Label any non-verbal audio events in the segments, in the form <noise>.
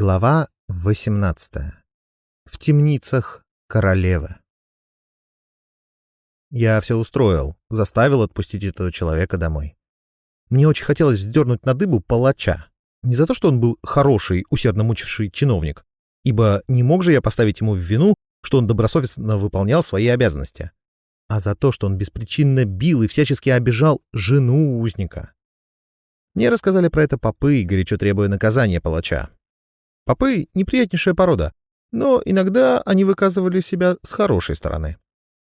Глава 18. В темницах королевы. Я все устроил, заставил отпустить этого человека домой. Мне очень хотелось вздернуть на дыбу палача. Не за то, что он был хороший, усердно мучивший чиновник, ибо не мог же я поставить ему в вину, что он добросовестно выполнял свои обязанности, а за то, что он беспричинно бил и всячески обижал жену узника. Мне рассказали про это попы, горячо требуя наказания палача. Попы — неприятнейшая порода, но иногда они выказывали себя с хорошей стороны.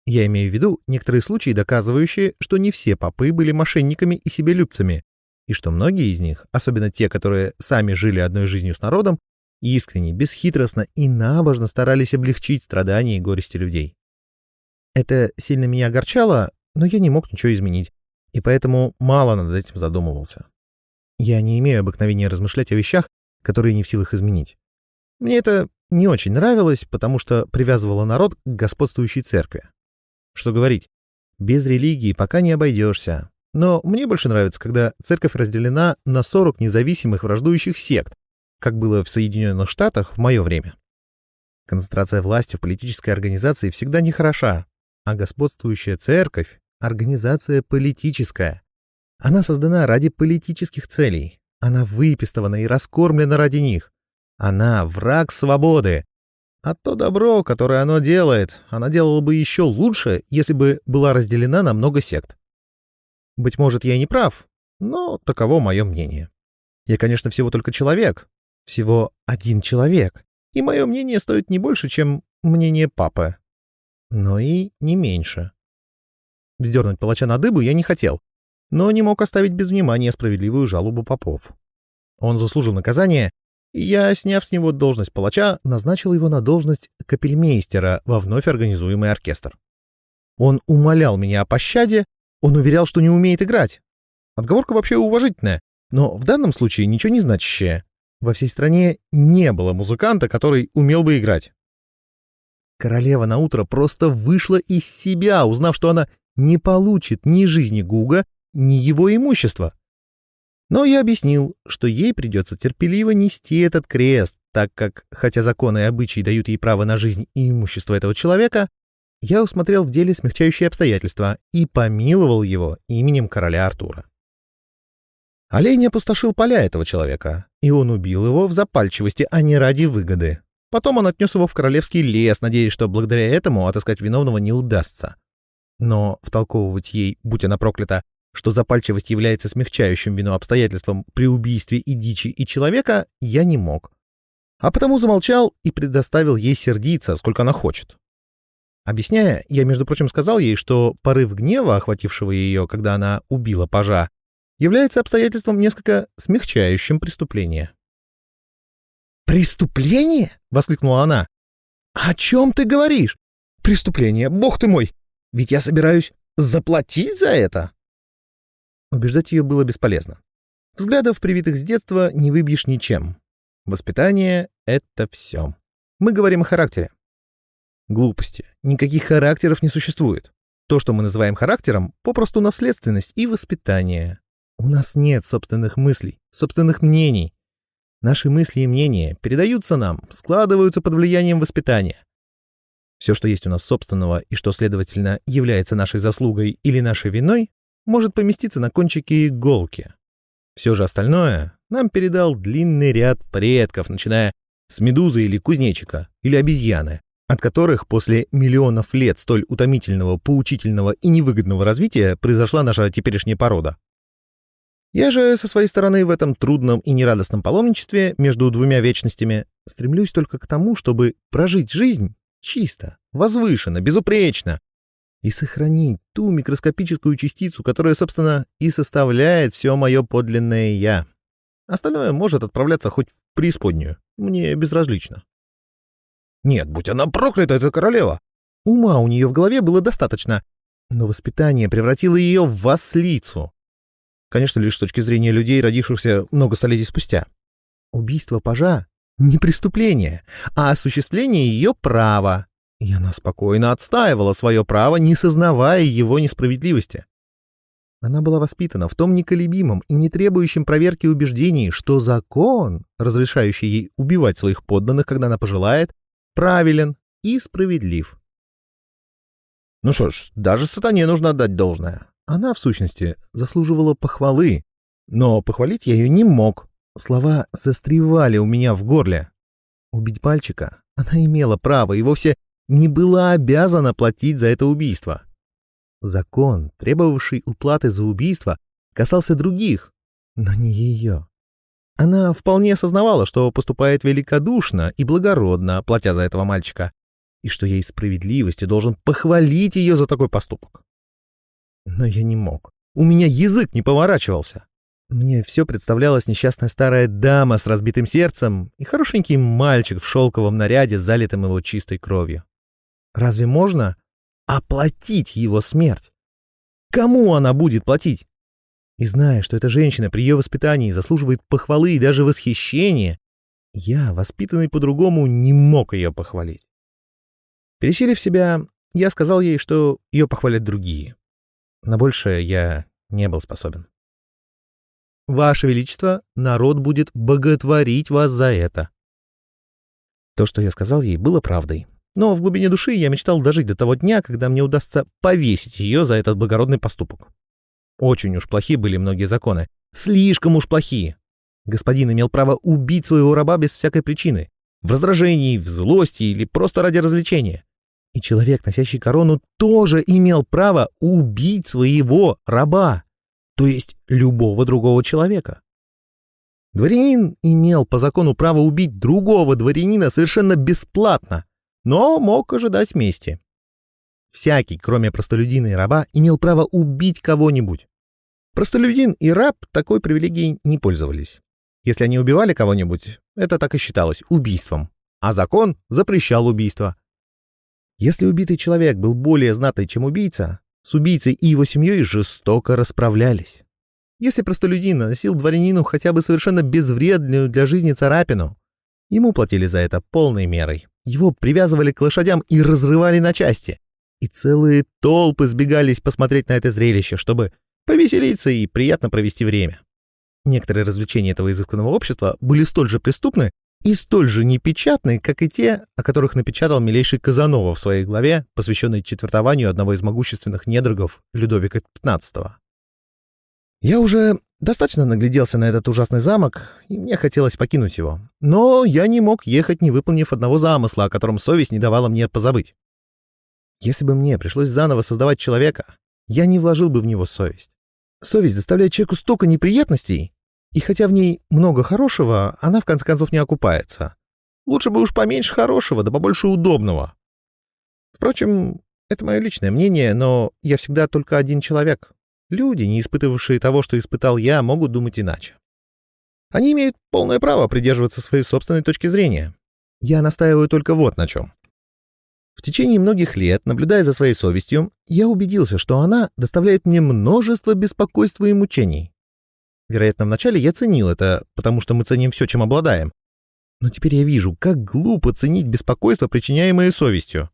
Я имею в виду некоторые случаи, доказывающие, что не все попы были мошенниками и себелюбцами, и что многие из них, особенно те, которые сами жили одной жизнью с народом, искренне, бесхитростно и набожно старались облегчить страдания и горести людей. Это сильно меня огорчало, но я не мог ничего изменить, и поэтому мало над этим задумывался. Я не имею обыкновения размышлять о вещах, которые не в силах изменить. Мне это не очень нравилось, потому что привязывало народ к господствующей церкви. Что говорить, без религии пока не обойдешься. Но мне больше нравится, когда церковь разделена на 40 независимых враждующих сект, как было в Соединенных Штатах в мое время. Концентрация власти в политической организации всегда нехороша, а господствующая церковь — организация политическая. Она создана ради политических целей, она выпистована и раскормлена ради них. Она — враг свободы. А то добро, которое оно делает, она делала бы еще лучше, если бы была разделена на много сект. Быть может, я не прав, но таково мое мнение. Я, конечно, всего только человек. Всего один человек. И мое мнение стоит не больше, чем мнение папы. Но и не меньше. Вздернуть палача на дыбу я не хотел, но не мог оставить без внимания справедливую жалобу попов. Он заслужил наказание, и я, сняв с него должность палача, назначил его на должность капельмейстера во вновь организуемый оркестр. Он умолял меня о пощаде, он уверял, что не умеет играть. Отговорка вообще уважительная, но в данном случае ничего не значащая. Во всей стране не было музыканта, который умел бы играть. Королева на утро просто вышла из себя, узнав, что она не получит ни жизни Гуга, ни его имущества. Но я объяснил, что ей придется терпеливо нести этот крест, так как, хотя законы и обычаи дают ей право на жизнь и имущество этого человека, я усмотрел в деле смягчающие обстоятельства и помиловал его именем короля Артура. Олень опустошил поля этого человека, и он убил его в запальчивости, а не ради выгоды. Потом он отнес его в королевский лес, надеясь, что благодаря этому отыскать виновного не удастся. Но втолковывать ей, будь она проклята, что запальчивость является смягчающим вину обстоятельством при убийстве и дичи и человека, я не мог. А потому замолчал и предоставил ей сердиться, сколько она хочет. Объясняя, я, между прочим, сказал ей, что порыв гнева, охватившего ее, когда она убила пажа, является обстоятельством несколько смягчающим преступление. «Преступление?» — воскликнула она. «О чем ты говоришь? Преступление, бог ты мой! Ведь я собираюсь заплатить за это!» Убеждать ее было бесполезно. Взглядов, привитых с детства, не выбьешь ничем. Воспитание — это все. Мы говорим о характере. Глупости. Никаких характеров не существует. То, что мы называем характером, попросту наследственность и воспитание. У нас нет собственных мыслей, собственных мнений. Наши мысли и мнения передаются нам, складываются под влиянием воспитания. Все, что есть у нас собственного и что, следовательно, является нашей заслугой или нашей виной, может поместиться на кончике иголки. Все же остальное нам передал длинный ряд предков, начиная с медузы или кузнечика, или обезьяны, от которых после миллионов лет столь утомительного, поучительного и невыгодного развития произошла наша теперешняя порода. Я же со своей стороны в этом трудном и нерадостном паломничестве между двумя вечностями стремлюсь только к тому, чтобы прожить жизнь чисто, возвышенно, безупречно, и сохранить ту микроскопическую частицу, которая, собственно, и составляет все мое подлинное «я». Остальное может отправляться хоть в преисподнюю. Мне безразлично. Нет, будь она проклята, эта королева! Ума у нее в голове было достаточно, но воспитание превратило ее в васлицу. Конечно, лишь с точки зрения людей, родившихся много столетий спустя. Убийство пажа — не преступление, а осуществление ее права, и она спокойно отстаивала свое право, не сознавая его несправедливости. Она была воспитана в том неколебимом и не требующем проверки убеждении, что закон, разрешающий ей убивать своих подданных, когда она пожелает, правилен и справедлив. Ну что ж, даже сатане нужно отдать должное. Она, в сущности, заслуживала похвалы, но похвалить я ее не мог. Слова застревали у меня в горле. Убить мальчика она имела право и вовсе не была обязана платить за это убийство. Закон, требовавший уплаты за убийство, касался других, но не ее. Она вполне осознавала, что поступает великодушно и благородно, платя за этого мальчика, и что ей справедливости должен похвалить ее за такой поступок. Но я не мог. У меня язык не поворачивался. Мне все представлялась несчастная старая дама с разбитым сердцем и хорошенький мальчик в шелковом наряде, залитым его чистой кровью. Разве можно оплатить его смерть? Кому она будет платить? И зная, что эта женщина при ее воспитании заслуживает похвалы и даже восхищения, я, воспитанный по-другому, не мог ее похвалить. Пересилив себя, я сказал ей, что ее похвалят другие. На большее я не был способен. «Ваше Величество, народ будет боготворить вас за это». То, что я сказал ей, было правдой. Но в глубине души я мечтал дожить до того дня, когда мне удастся повесить ее за этот благородный поступок. Очень уж плохи были многие законы. Слишком уж плохие. Господин имел право убить своего раба без всякой причины. В раздражении, в злости или просто ради развлечения. И человек, носящий корону, тоже имел право убить своего раба, то есть любого другого человека. Дворянин имел по закону право убить другого дворянина совершенно бесплатно, но мог ожидать мести. Всякий, кроме простолюдина и раба, имел право убить кого-нибудь. Простолюдин и раб такой привилегией не пользовались. Если они убивали кого-нибудь, это так и считалось убийством, а закон запрещал убийство. Если убитый человек был более знатный, чем убийца, с убийцей и его семьей жестоко расправлялись. Если простолюдин наносил дворянину хотя бы совершенно безвредную для жизни царапину, ему платили за это полной мерой. Его привязывали к лошадям и разрывали на части. И целые толпы сбегались посмотреть на это зрелище, чтобы повеселиться и приятно провести время. Некоторые развлечения этого изысканного общества были столь же преступны и столь же непечатны, как и те, о которых напечатал милейший Казанова в своей главе, посвященной четвертованию одного из могущественных недругов Людовика XV. Я уже достаточно нагляделся на этот ужасный замок, и мне хотелось покинуть его. Но я не мог ехать, не выполнив одного замысла, о котором совесть не давала мне позабыть. Если бы мне пришлось заново создавать человека, я не вложил бы в него совесть. Совесть доставляет человеку столько неприятностей, и хотя в ней много хорошего, она в конце концов не окупается. Лучше бы уж поменьше хорошего, да побольше удобного. Впрочем, это мое личное мнение, но я всегда только один человек. Люди, не испытывавшие того, что испытал я, могут думать иначе. Они имеют полное право придерживаться своей собственной точки зрения. Я настаиваю только вот на чем. В течение многих лет, наблюдая за своей совестью, я убедился, что она доставляет мне множество беспокойства и мучений. Вероятно, вначале я ценил это, потому что мы ценим все, чем обладаем. Но теперь я вижу, как глупо ценить беспокойство, причиняемое совестью.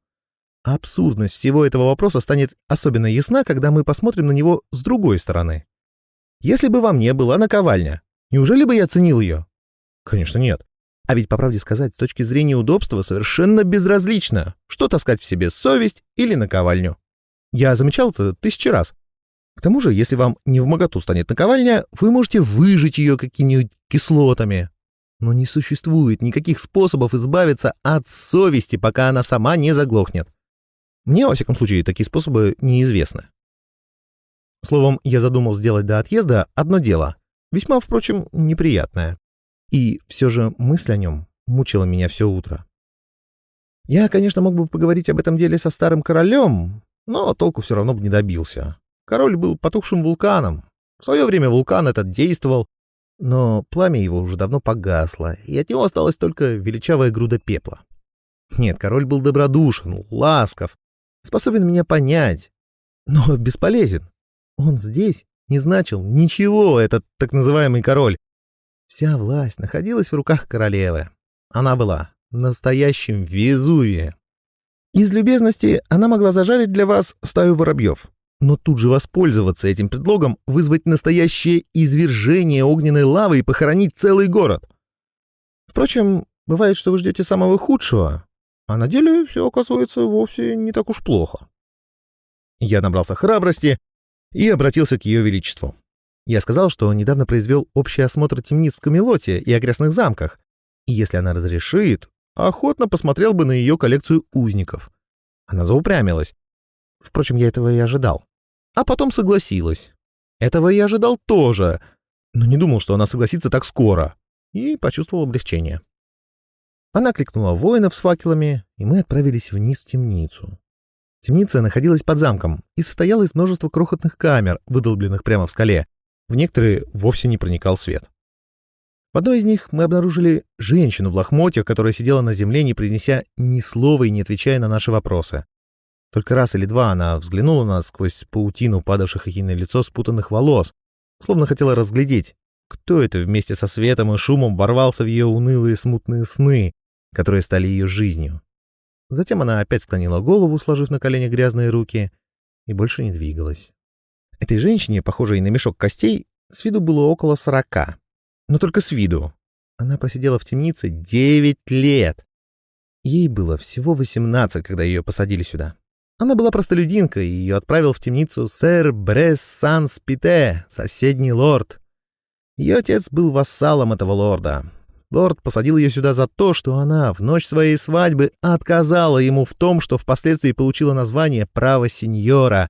Абсурдность всего этого вопроса станет особенно ясна, когда мы посмотрим на него с другой стороны. Если бы во мне была наковальня, неужели бы я ценил ее? Конечно, нет. А ведь, по правде сказать, с точки зрения удобства совершенно безразлично, что таскать в себе совесть или наковальню. Я замечал это тысячи раз. К тому же, если вам не в моготу станет наковальня, вы можете выжечь ее какими-нибудь кислотами. Но не существует никаких способов избавиться от совести, пока она сама не заглохнет. Мне, во всяком случае, такие способы неизвестны. Словом, я задумал сделать до отъезда одно дело, весьма, впрочем, неприятное. И все же мысль о нем мучила меня все утро. Я, конечно, мог бы поговорить об этом деле со старым королем, но толку все равно бы не добился. Король был потухшим вулканом. В свое время вулкан этот действовал, но пламя его уже давно погасло, и от него осталась только величавая груда пепла. Нет, король был добродушен, ласков, способен меня понять, но бесполезен. Он здесь не значил ничего, этот так называемый король. Вся власть находилась в руках королевы. Она была настоящим Везувием. Из любезности она могла зажарить для вас стаю воробьев. но тут же воспользоваться этим предлогом, вызвать настоящее извержение огненной лавы и похоронить целый город. Впрочем, бывает, что вы ждете самого худшего, а на деле все оказывается вовсе не так уж плохо. Я набрался храбрости и обратился к ее величеству. Я сказал, что недавно произвел общий осмотр темниц в Камелоте и окрестных замках, и если она разрешит, охотно посмотрел бы на ее коллекцию узников. Она заупрямилась. Впрочем, я этого и ожидал. А потом согласилась. Этого я ожидал тоже, но не думал, что она согласится так скоро, и почувствовал облегчение. Она кликнула воинов с факелами, и мы отправились вниз в темницу. Темница находилась под замком и состояла из множества крохотных камер, выдолбленных прямо в скале. В некоторые вовсе не проникал свет. В одной из них мы обнаружили женщину в лохмотьях, которая сидела на земле, не произнеся ни слова и не отвечая на наши вопросы. Только раз или два она взглянула на нас сквозь паутину падавших ей на лицо спутанных волос, словно хотела разглядеть, кто это вместе со светом и шумом ворвался в ее унылые смутные сны, которые стали ее жизнью. Затем она опять склонила голову, сложив на коленях грязные руки, и больше не двигалась. Этой женщине, похожей на мешок костей, с виду было около сорока. Но только с виду. Она просидела в темнице девять лет. Ей было всего восемнадцать, когда ее посадили сюда. Она была простолюдинка, и ее отправил в темницу сэр Брес Санс Пите, соседний лорд. Ее отец был вассалом этого лорда. Лорд посадил ее сюда за то, что она в ночь своей свадьбы отказала ему в том, что впоследствии получила название «право сеньора»,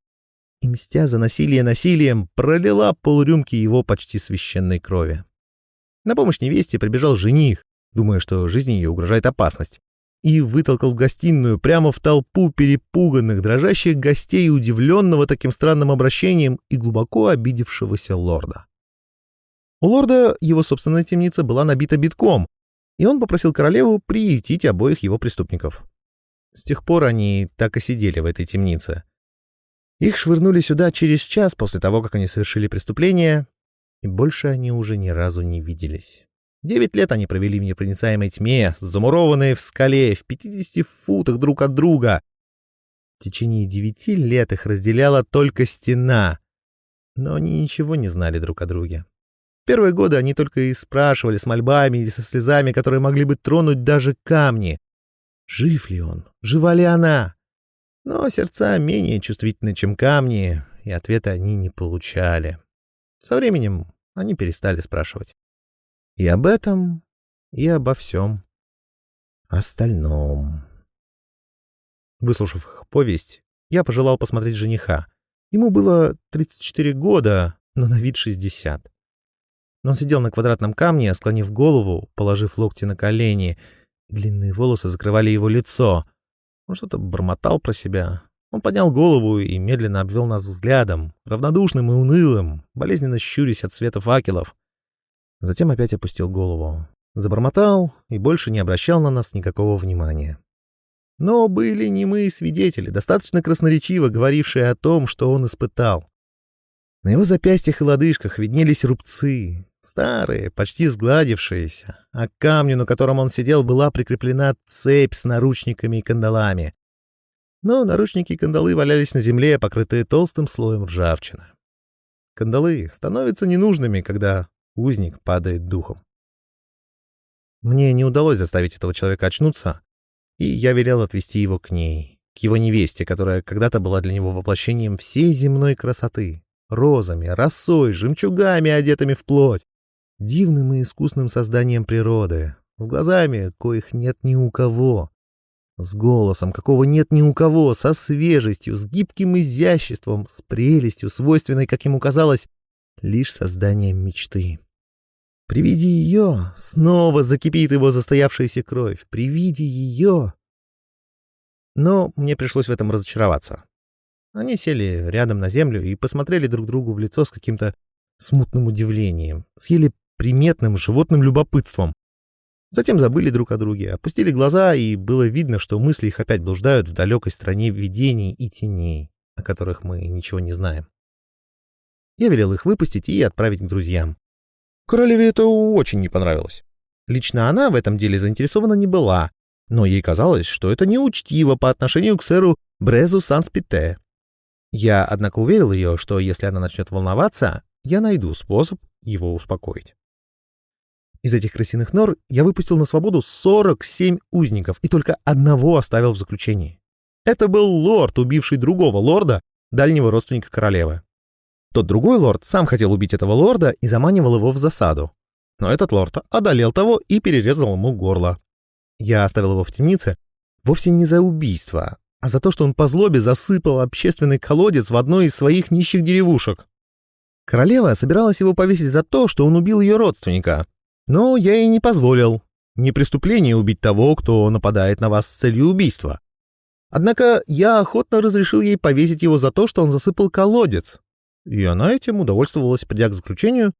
и, мстя за насилие насилием, пролила полрюмки его почти священной крови. На помощь невесте прибежал жених, думая, что жизни ее угрожает опасность и вытолкал в гостиную прямо в толпу перепуганных, дрожащих гостей, удивленного таким странным обращением и глубоко обидевшегося лорда. У лорда его собственная темница была набита битком, и он попросил королеву приютить обоих его преступников. С тех пор они так и сидели в этой темнице. Их швырнули сюда через час после того, как они совершили преступление, и больше они уже ни разу не виделись. Девять лет они провели в непроницаемой тьме, замурованные в скале, в 50 футах друг от друга. В течение девяти лет их разделяла только стена, но они ничего не знали друг о друге. Первые годы они только и спрашивали с мольбами или со слезами, которые могли бы тронуть даже камни. Жив ли он? Жива ли она? Но сердца менее чувствительны, чем камни, и ответа они не получали. Со временем они перестали спрашивать. И об этом, и обо всем остальном. Выслушав их повесть, я пожелал посмотреть жениха. Ему было 34 года, но на вид 60. Он сидел на квадратном камне, склонив голову, положив локти на колени. Длинные волосы закрывали его лицо. Он что-то бормотал про себя. Он поднял голову и медленно обвел нас взглядом, равнодушным и унылым, болезненно щурясь от света факелов. Затем опять опустил голову. Забормотал и больше не обращал на нас никакого внимания. Но были не мы свидетели, достаточно красноречиво говорившие о том, что он испытал. На его запястьях и лодыжках виднелись рубцы, старые, почти сгладившиеся, а к камню, на котором он сидел, была прикреплена цепь с наручниками и кандалами. Но наручники и кандалы валялись на земле, покрытые толстым слоем ржавчины. Кандалы становятся ненужными, когда узник падает духом. Мне не удалось заставить этого человека очнуться, и я велел отвести его к ней, к его невесте, которая когда-то была для него воплощением всей земной красоты, розами, росой, жемчугами, одетыми в плоть, дивным и искусным созданием природы, с глазами, коих нет ни у кого, с голосом, какого нет ни у кого, со свежестью, с гибким изяществом, с прелестью, свойственной, как ему казалось, лишь созданием мечты. При виде ее снова закипит его застоявшаяся кровь. При виде ее... Но мне пришлось в этом разочароваться. Они сели рядом на землю и посмотрели друг другу в лицо с каким-то смутным удивлением, съели приметным животным любопытством. Затем забыли друг о друге, опустили глаза, и было видно, что мысли их опять блуждают в далекой стране видений и теней, о которых мы ничего не знаем. Я велел их выпустить и отправить к друзьям. Королеве это очень не понравилось. Лично она в этом деле заинтересована не была, но ей казалось, что это неучтиво по отношению к сэру Брезу Санспите. Я, однако, уверил ее, что если она начнет волноваться, я найду способ его успокоить. Из этих крысиных нор я выпустил на свободу 47 узников и только одного оставил в заключении. Это был лорд, убивший другого лорда, дальнего родственника королевы. Тот другой лорд сам хотел убить этого лорда и заманивал его в засаду. Но этот лорд одолел того и перерезал ему горло. Я оставил его в темнице вовсе не за убийство, а за то, что он по злобе засыпал общественный колодец в одной из своих нищих деревушек. Королева собиралась его повесить за то, что он убил ее родственника. Но я ей не позволил. Не преступление убить того, кто нападает на вас с целью убийства. Однако я охотно разрешил ей повесить его за то, что он засыпал колодец. И она этим удовольствовалась, придя к заключению,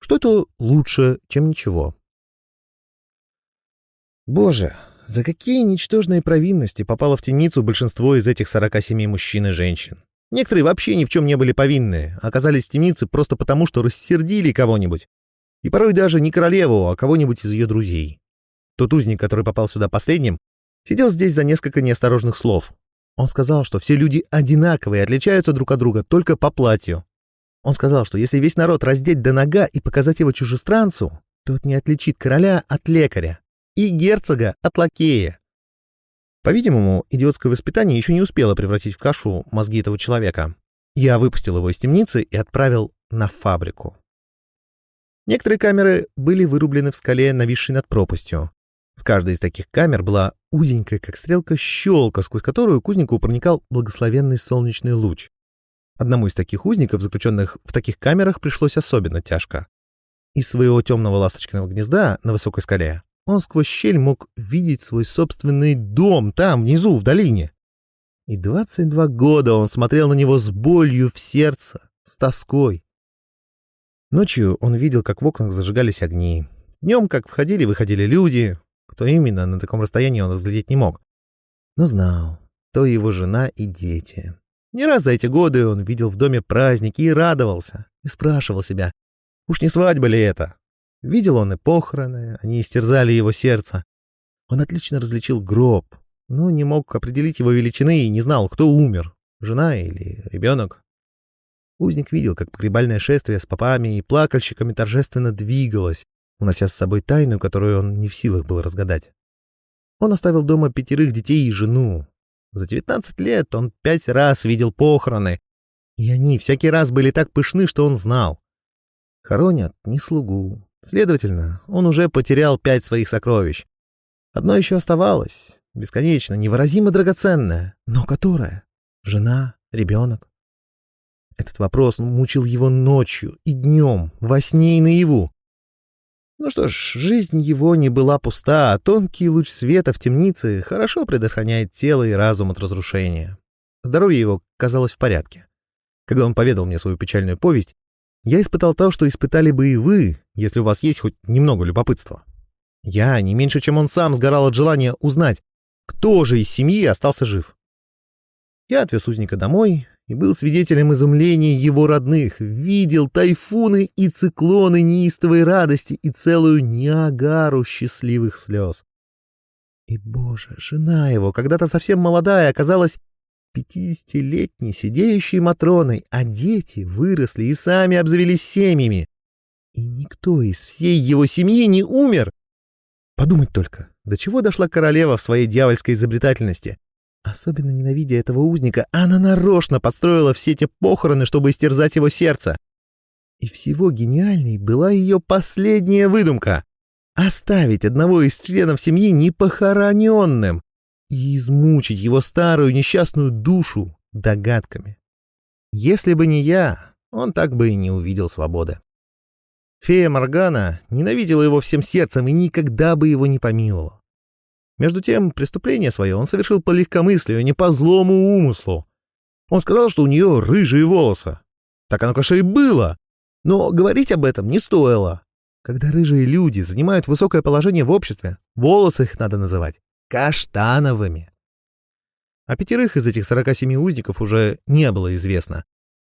что это лучше, чем ничего. Боже, за какие ничтожные провинности попало в темницу большинство из этих 47 мужчин и женщин? Некоторые вообще ни в чем не были повинны, а оказались в темнице просто потому, что рассердили кого-нибудь. И порой даже не королеву, а кого-нибудь из ее друзей. Тот узник, который попал сюда последним, сидел здесь за несколько неосторожных слов. Он сказал, что все люди одинаковые, отличаются друг от друга только по платью. Он сказал, что если весь народ раздеть до нога и показать его чужестранцу, тот не отличит короля от лекаря и герцога от лакея. По-видимому, идиотское воспитание еще не успело превратить в кашу мозги этого человека. Я выпустил его из темницы и отправил на фабрику. Некоторые камеры были вырублены в скале, нависшей над пропастью. В каждой из таких камер была узенькая, как стрелка, щелка, сквозь которую к проникал благословенный солнечный луч. Одному из таких узников, заключенных в таких камерах, пришлось особенно тяжко. Из своего темного ласточкиного гнезда на высокой скале он сквозь щель мог видеть свой собственный дом там, внизу, в долине. И 22 года он смотрел на него с болью в сердце, с тоской. Ночью он видел, как в окнах зажигались огни. Днем, как входили и выходили люди. Кто именно, на таком расстоянии он разглядеть не мог. Но знал, то его жена и дети. Не раз за эти годы он видел в доме праздники и радовался, и спрашивал себя, уж не свадьба ли это? Видел он и похороны, они истерзали его сердце. Он отлично различил гроб, но не мог определить его величины и не знал, кто умер, жена или ребенок. Узник видел, как погребальное шествие с попами и плакальщиками торжественно двигалось, унося с собой тайну, которую он не в силах был разгадать. Он оставил дома пятерых детей и жену. За девятнадцать лет он пять раз видел похороны, и они всякий раз были так пышны, что он знал. Хоронят не слугу, Следовательно, он уже потерял пять своих сокровищ. Одно еще оставалось, бесконечно, невыразимо драгоценное, но которое? Жена, ребенок? Этот вопрос мучил его ночью и днем, во сне и наяву. Ну что ж, жизнь его не была пуста, а тонкий луч света в темнице хорошо предохраняет тело и разум от разрушения. Здоровье его казалось в порядке. Когда он поведал мне свою печальную повесть, я испытал то, что испытали бы и вы, если у вас есть хоть немного любопытства. Я, не меньше, чем он сам, сгорал от желания узнать, кто же из семьи остался жив. Я отвез узника домой и был свидетелем изумления его родных, видел тайфуны и циклоны неистовой радости и целую Ниагару счастливых слез. И, боже, жена его, когда-то совсем молодая, оказалась пятидесятилетней сидеющей Матроной, а дети выросли и сами обзавелись семьями. И никто из всей его семьи не умер. Подумать только, до чего дошла королева в своей дьявольской изобретательности. Особенно ненавидя этого узника, она нарочно подстроила все те похороны, чтобы истерзать его сердце. И всего гениальней была ее последняя выдумка — оставить одного из членов семьи непохороненным и измучить его старую несчастную душу догадками. Если бы не я, он так бы и не увидел свободы. Фея Моргана ненавидела его всем сердцем и никогда бы его не помиловала. Между тем, преступление свое он совершил по легкомыслию, а не по злому умыслу. Он сказал, что у нее рыжие волосы. Так оно, конечно, и было. Но говорить об этом не стоило. Когда рыжие люди занимают высокое положение в обществе, волосы их надо называть каштановыми. А пятерых из этих 47 узников уже не было известно.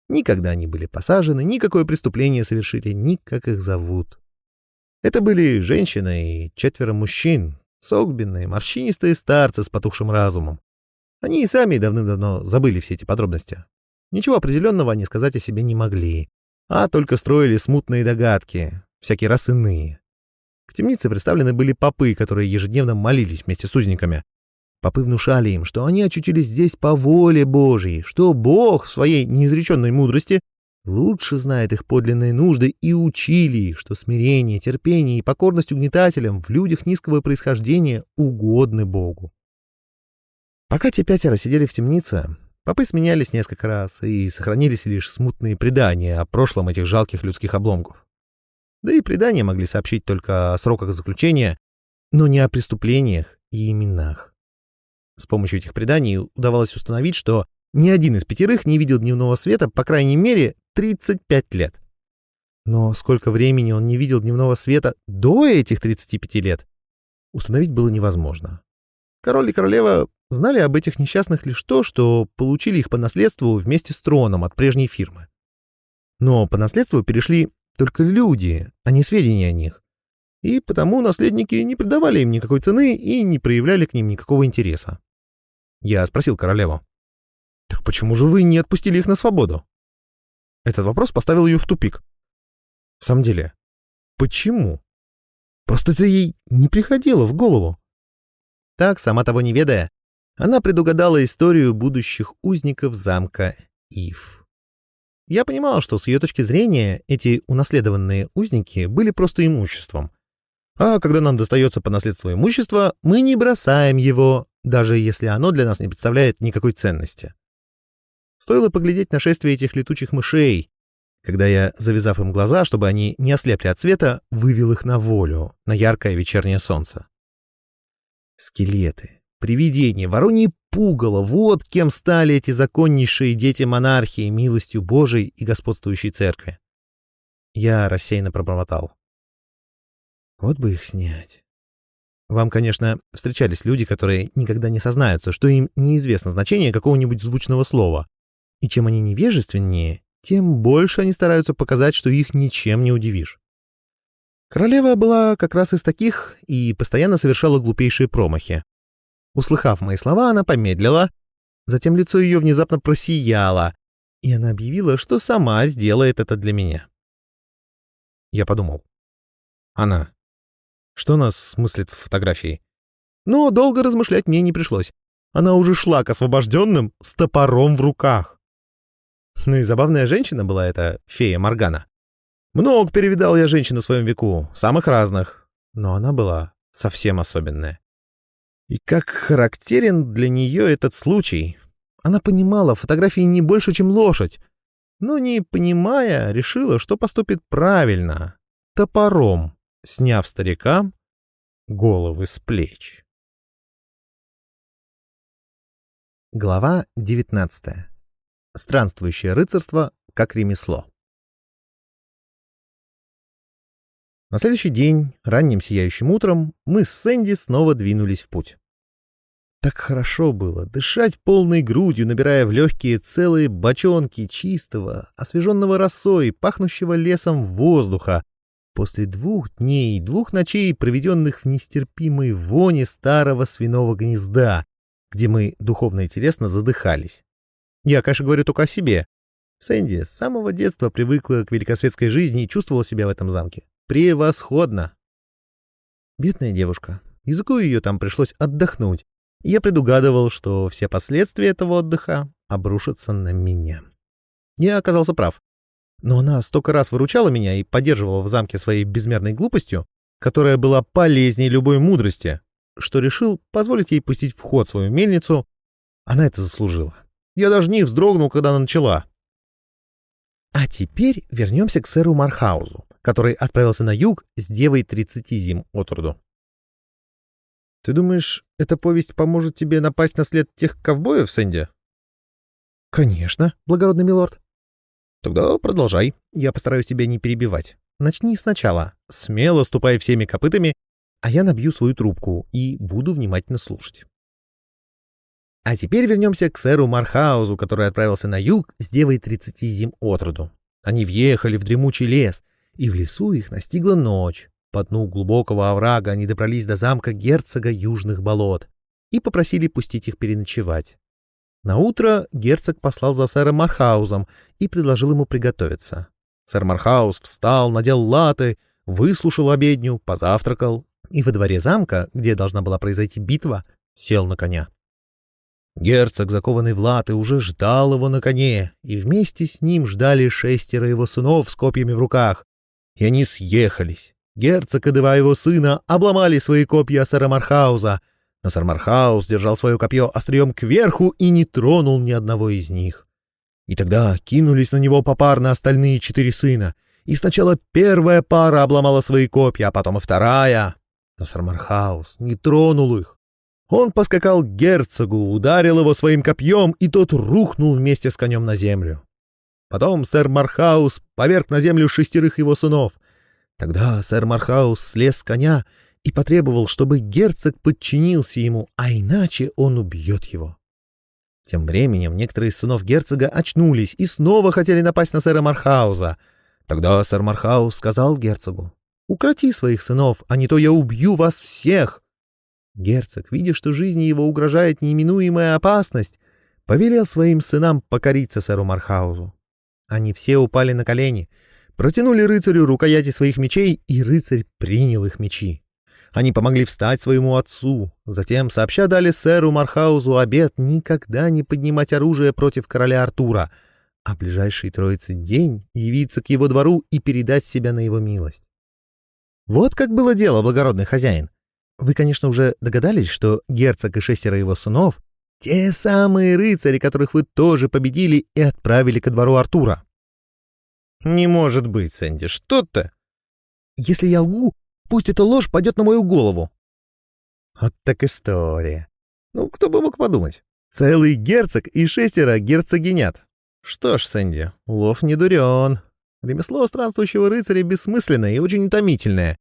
Никогда они были посажены, никакое преступление совершили, ни как их зовут. Это были женщина и четверо мужчин, согбенные, морщинистые старцы с потухшим разумом. Они и сами давным-давно забыли все эти подробности. Ничего определенного они сказать о себе не могли, а только строили смутные догадки, всякие раз иные. К темнице представлены были попы, которые ежедневно молились вместе с узниками. Попы внушали им, что они очутились здесь по воле Божьей, что Бог в своей неизреченной мудрости лучше знает их подлинные нужды и учили их, что смирение, терпение и покорность угнетателям в людях низкого происхождения угодны Богу. Пока те пятеро сидели в темнице, попы сменялись несколько раз, и сохранились лишь смутные предания о прошлом этих жалких людских обломков. Да и предания могли сообщить только о сроках заключения, но не о преступлениях и именах. С помощью этих преданий удавалось установить, что ни один из пятерых не видел дневного света, по крайней мере, 35 лет. Но сколько времени он не видел дневного света до этих 35 лет, установить было невозможно. Король и королева знали об этих несчастных лишь то, что получили их по наследству вместе с троном от прежней фирмы. Но по наследству перешли только люди, а не сведения о них. И потому наследники не придавали им никакой цены и не проявляли к ним никакого интереса. Я спросил королеву. «Так почему же вы не отпустили их на свободу?» Этот вопрос поставил ее в тупик. В самом деле, почему? Просто это ей не приходило в голову. Так, сама того не ведая, она предугадала историю будущих узников замка Ив. Я понимал, что с ее точки зрения эти унаследованные узники были просто имуществом. А когда нам достается по наследству имущество, мы не бросаем его, даже если оно для нас не представляет никакой ценности. Стоило поглядеть на шествие этих летучих мышей, когда я, завязав им глаза, чтобы они не ослепли от света, вывел их на волю, на яркое вечернее солнце. Скелеты, привидения, воронье пугало — вот кем стали эти законнейшие дети монархии милостью Божией и господствующей церкви. Я рассеянно пробормотал. Вот бы их снять. Вам, конечно, встречались люди, которые никогда не сознаются, что им неизвестно значение какого-нибудь звучного слова, и чем они невежественнее, тем больше они стараются показать, что их ничем не удивишь. Королева была как раз из таких и постоянно совершала глупейшие промахи. Услыхав мои слова, она помедлила, затем лицо ее внезапно просияло, и она объявила, что сама сделает это для меня. Я подумал. Она. Что нас смыслит в фотографии? Но долго размышлять мне не пришлось. Она уже шла к освобожденным с топором в руках. Ну и забавная женщина была эта фея Моргана. Много перевидал я женщин в своем веку, самых разных, но она была совсем особенная. И как характерен для нее этот случай. Она понимала фотографии не больше, чем лошадь, но не понимая, решила, что поступит правильно, топором, сняв старикам головы с плеч. Глава девятнадцатая. Странствующее рыцарство как ремесло. На следующий день, ранним сияющим утром, мы с Сэнди снова двинулись в путь. Так хорошо было дышать полной грудью, набирая в легкие целые бочонки чистого, освеженного росой, пахнущего лесом воздуха, после двух дней и двух ночей, проведенных в нестерпимой воне старого свиного гнезда, где мы духовно и телесно задыхались. Я, конечно, говорю только о себе. Сэнди с самого детства привыкла к великосветской жизни и чувствовала себя в этом замке. Превосходно! Бедная девушка. Языку ее там пришлось отдохнуть. Я предугадывал, что все последствия этого отдыха обрушатся на меня. Я оказался прав. Но она столько раз выручала меня и поддерживала в замке своей безмерной глупостью, которая была полезнее любой мудрости, что решил позволить ей пустить в ход свою мельницу. Она это заслужила. Я даже не вздрогнул, когда она начала. А теперь вернемся к сэру Мархаузу, который отправился на юг с девой 30 зим от роду. Ты думаешь, эта повесть поможет тебе напасть на след тех ковбоев, Сэнди? Конечно, благородный милорд. Тогда продолжай. Я постараюсь тебя не перебивать. Начни сначала. Смело ступай всеми копытами, а я набью свою трубку и буду внимательно слушать. А теперь вернемся к сэру Мархаузу, который отправился на юг с девой тридцати зим от. Они въехали в дремучий лес, и в лесу их настигла ночь. По дну глубокого оврага они добрались до замка герцога Южных болот и попросили пустить их переночевать. Наутро герцог послал за сэром Мархаузом и предложил ему приготовиться. Сэр Мархаус встал, надел латы, выслушал обедню, позавтракал и во дворе замка, где должна была произойти битва, сел на коня. Герцог, закованный в латы, уже ждал его на коне, и вместе с ним ждали шестеро его сынов с копьями в руках. И они съехались. Герцог и два его сына обломали свои копья сэра Мархауза, но сэр Мархаус держал свое копье острием кверху и не тронул ни одного из них. И тогда кинулись на него попарно остальные четыре сына, и сначала первая пара обломала свои копья, а потом и вторая. Но сэр Мархаус не тронул их. Он поскакал к герцогу, ударил его своим копьем, и тот рухнул вместе с конем на землю. Потом сэр Мархаус поверг на землю шестерых его сынов. Тогда сэр Мархаус слез с коня и потребовал, чтобы герцог подчинился ему, а иначе он убьет его. Тем временем некоторые из сынов герцога очнулись и снова хотели напасть на сэра Мархауза. Тогда сэр Мархаус сказал герцогу, «Укроти своих сынов, а не то я убью вас всех!» Герцог, видя, что жизни его угрожает неименуемая опасность, повелел своим сынам покориться сэру Мархаузу. Они все упали на колени, протянули рыцарю рукояти своих мечей, и рыцарь принял их мечи. Они помогли встать своему отцу, затем сообща дали сэру Мархаузу обет никогда не поднимать оружие против короля Артура, а ближайший троице день явиться к его двору и передать себя на его милость. Вот как было дело, благородный хозяин. Вы, конечно, уже догадались, что герцог и шестеро его сынов — те самые рыцари, которых вы тоже победили и отправили ко двору Артура. Не может быть, Сэнди, что-то... Если я лгу, пусть эта ложь пойдет на мою голову. Вот так история. Ну, кто бы мог подумать. Целый герцог и шестеро герцогинят. Что ж, Сэнди, улов не дурен. Ремесло странствующего рыцаря бессмысленное и очень утомительное.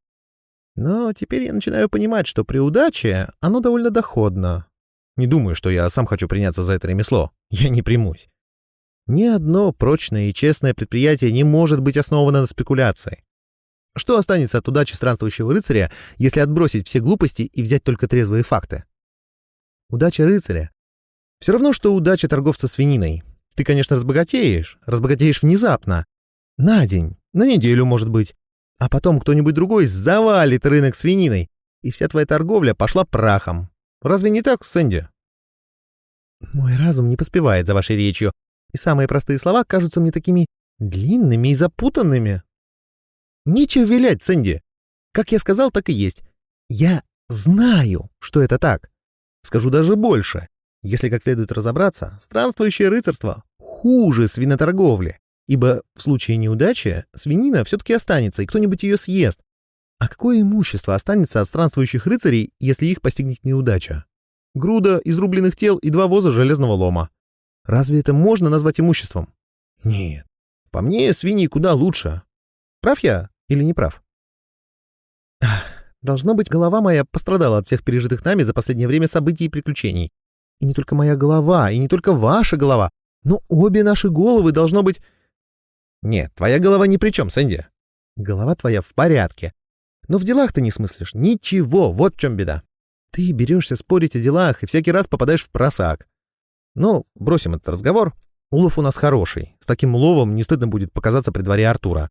Но теперь я начинаю понимать, что при удаче оно довольно доходно. Не думаю, что я сам хочу приняться за это ремесло. Я не примусь. Ни одно прочное и честное предприятие не может быть основано на спекуляции. Что останется от удачи странствующего рыцаря, если отбросить все глупости и взять только трезвые факты? Удача рыцаря. Все равно, что удача торговца свининой. Ты, конечно, разбогатеешь, разбогатеешь внезапно. На день, на неделю, может быть а потом кто-нибудь другой завалит рынок свининой, и вся твоя торговля пошла прахом. Разве не так, Сэнди? Мой разум не поспевает за вашей речью, и самые простые слова кажутся мне такими длинными и запутанными. Нечего вилять, Сэнди. Как я сказал, так и есть. Я знаю, что это так. Скажу даже больше. Если как следует разобраться, странствующее рыцарство хуже свиноторговли ибо в случае неудачи свинина все-таки останется, и кто-нибудь ее съест. А какое имущество останется от странствующих рыцарей, если их постигнет неудача? Груда изрубленных тел и два воза железного лома. Разве это можно назвать имуществом? Нет. По мне, свиньи куда лучше. Прав я или не прав? Должно быть, голова моя пострадала от всех пережитых нами за последнее время событий и приключений. И не только моя голова, и не только ваша голова, но обе наши головы, должно быть, нет, твоя голова ни при чем, Сэнди. Голова твоя в порядке. Но в делах ты не смыслишь. Ничего, вот в чем беда. Ты берешься спорить о делах и всякий раз попадаешь в просак. Ну, бросим этот разговор. Улов у нас хороший. С таким уловом не стыдно будет показаться при дворе Артура.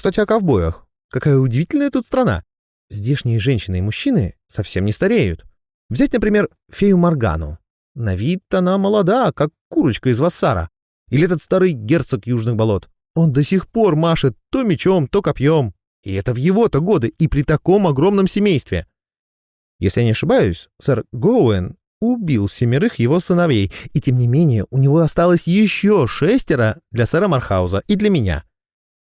Кстати, о ковбоях. Какая удивительная тут страна. Здешние женщины и мужчины совсем не стареют. Взять, например, фею Моргану. На вид она молода, как курочка из Вассара. Или этот старый герцог южных болот. Он до сих пор машет то мечом, то копьем. И это в его-то годы и при таком огромном семействе. Если я не ошибаюсь, сэр Гоуэн убил семерых его сыновей, и тем не менее у него осталось еще шестеро для сэра Мархауза и для меня.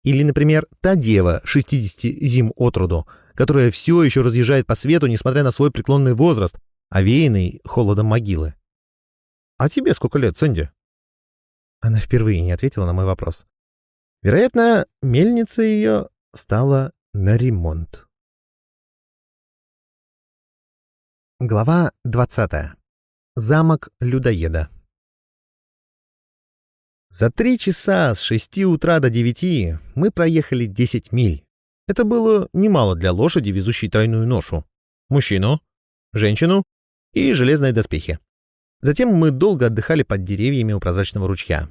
Или, например, та дева 60 зим от роду, которая все еще разъезжает по свету, несмотря на свой преклонный возраст, овеянный холодом могилы. «А тебе сколько лет, Сэнди?» Она впервые не ответила на мой вопрос. Вероятно, мельница ее стала на ремонт. Глава 20. Замок людоеда. За три часа с шести утра до девяти мы проехали десять миль. Это было немало для лошади, везущей тройную ношу. Мужчину, женщину и железные доспехи. Затем мы долго отдыхали под деревьями у прозрачного ручья.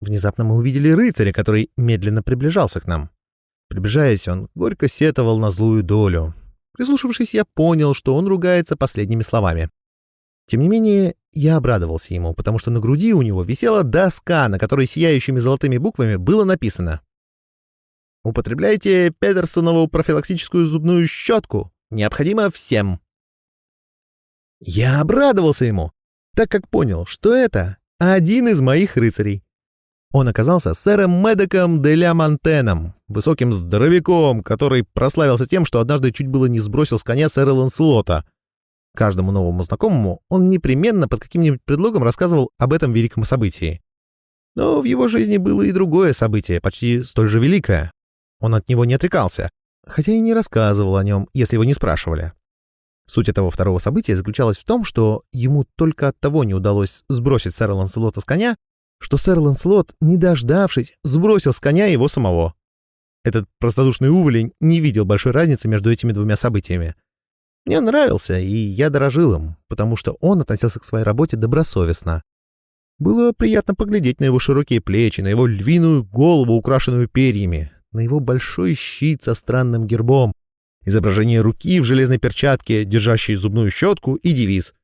Внезапно мы увидели рыцаря, который медленно приближался к нам. Приближаясь, он горько сетовал на злую долю. Прислушавшись, я понял, что он ругается последними словами. Тем не менее, я обрадовался ему, потому что на груди у него висела доска, на которой сияющими золотыми буквами было написано «Употребляйте Педерсонову профилактическую зубную щетку. Необходимо всем». Я обрадовался ему, так как понял, что это один из моих рыцарей. Он оказался сэром Медоком де ля Монтеном, высоким здоровяком, который прославился тем, что однажды чуть было не сбросил с коня сэра Ланселота. Каждому новому знакомому он непременно под каким-нибудь предлогом рассказывал об этом великом событии. Но в его жизни было и другое событие, почти столь же великое. Он от него не отрекался, хотя и не рассказывал о нем, если его не спрашивали. Суть этого второго события заключалась в том, что ему только от того не удалось сбросить сэра Ланселота с коня, что сэр Ланселот, не дождавшись, сбросил с коня его самого. Этот простодушный уволень не видел большой разницы между этими двумя событиями. Мне нравился, и я дорожил им, потому что он относился к своей работе добросовестно. Было приятно поглядеть на его широкие плечи, на его львиную голову, украшенную перьями, на его большой щит со странным гербом, изображение руки в железной перчатке, держащей зубную щетку и девиз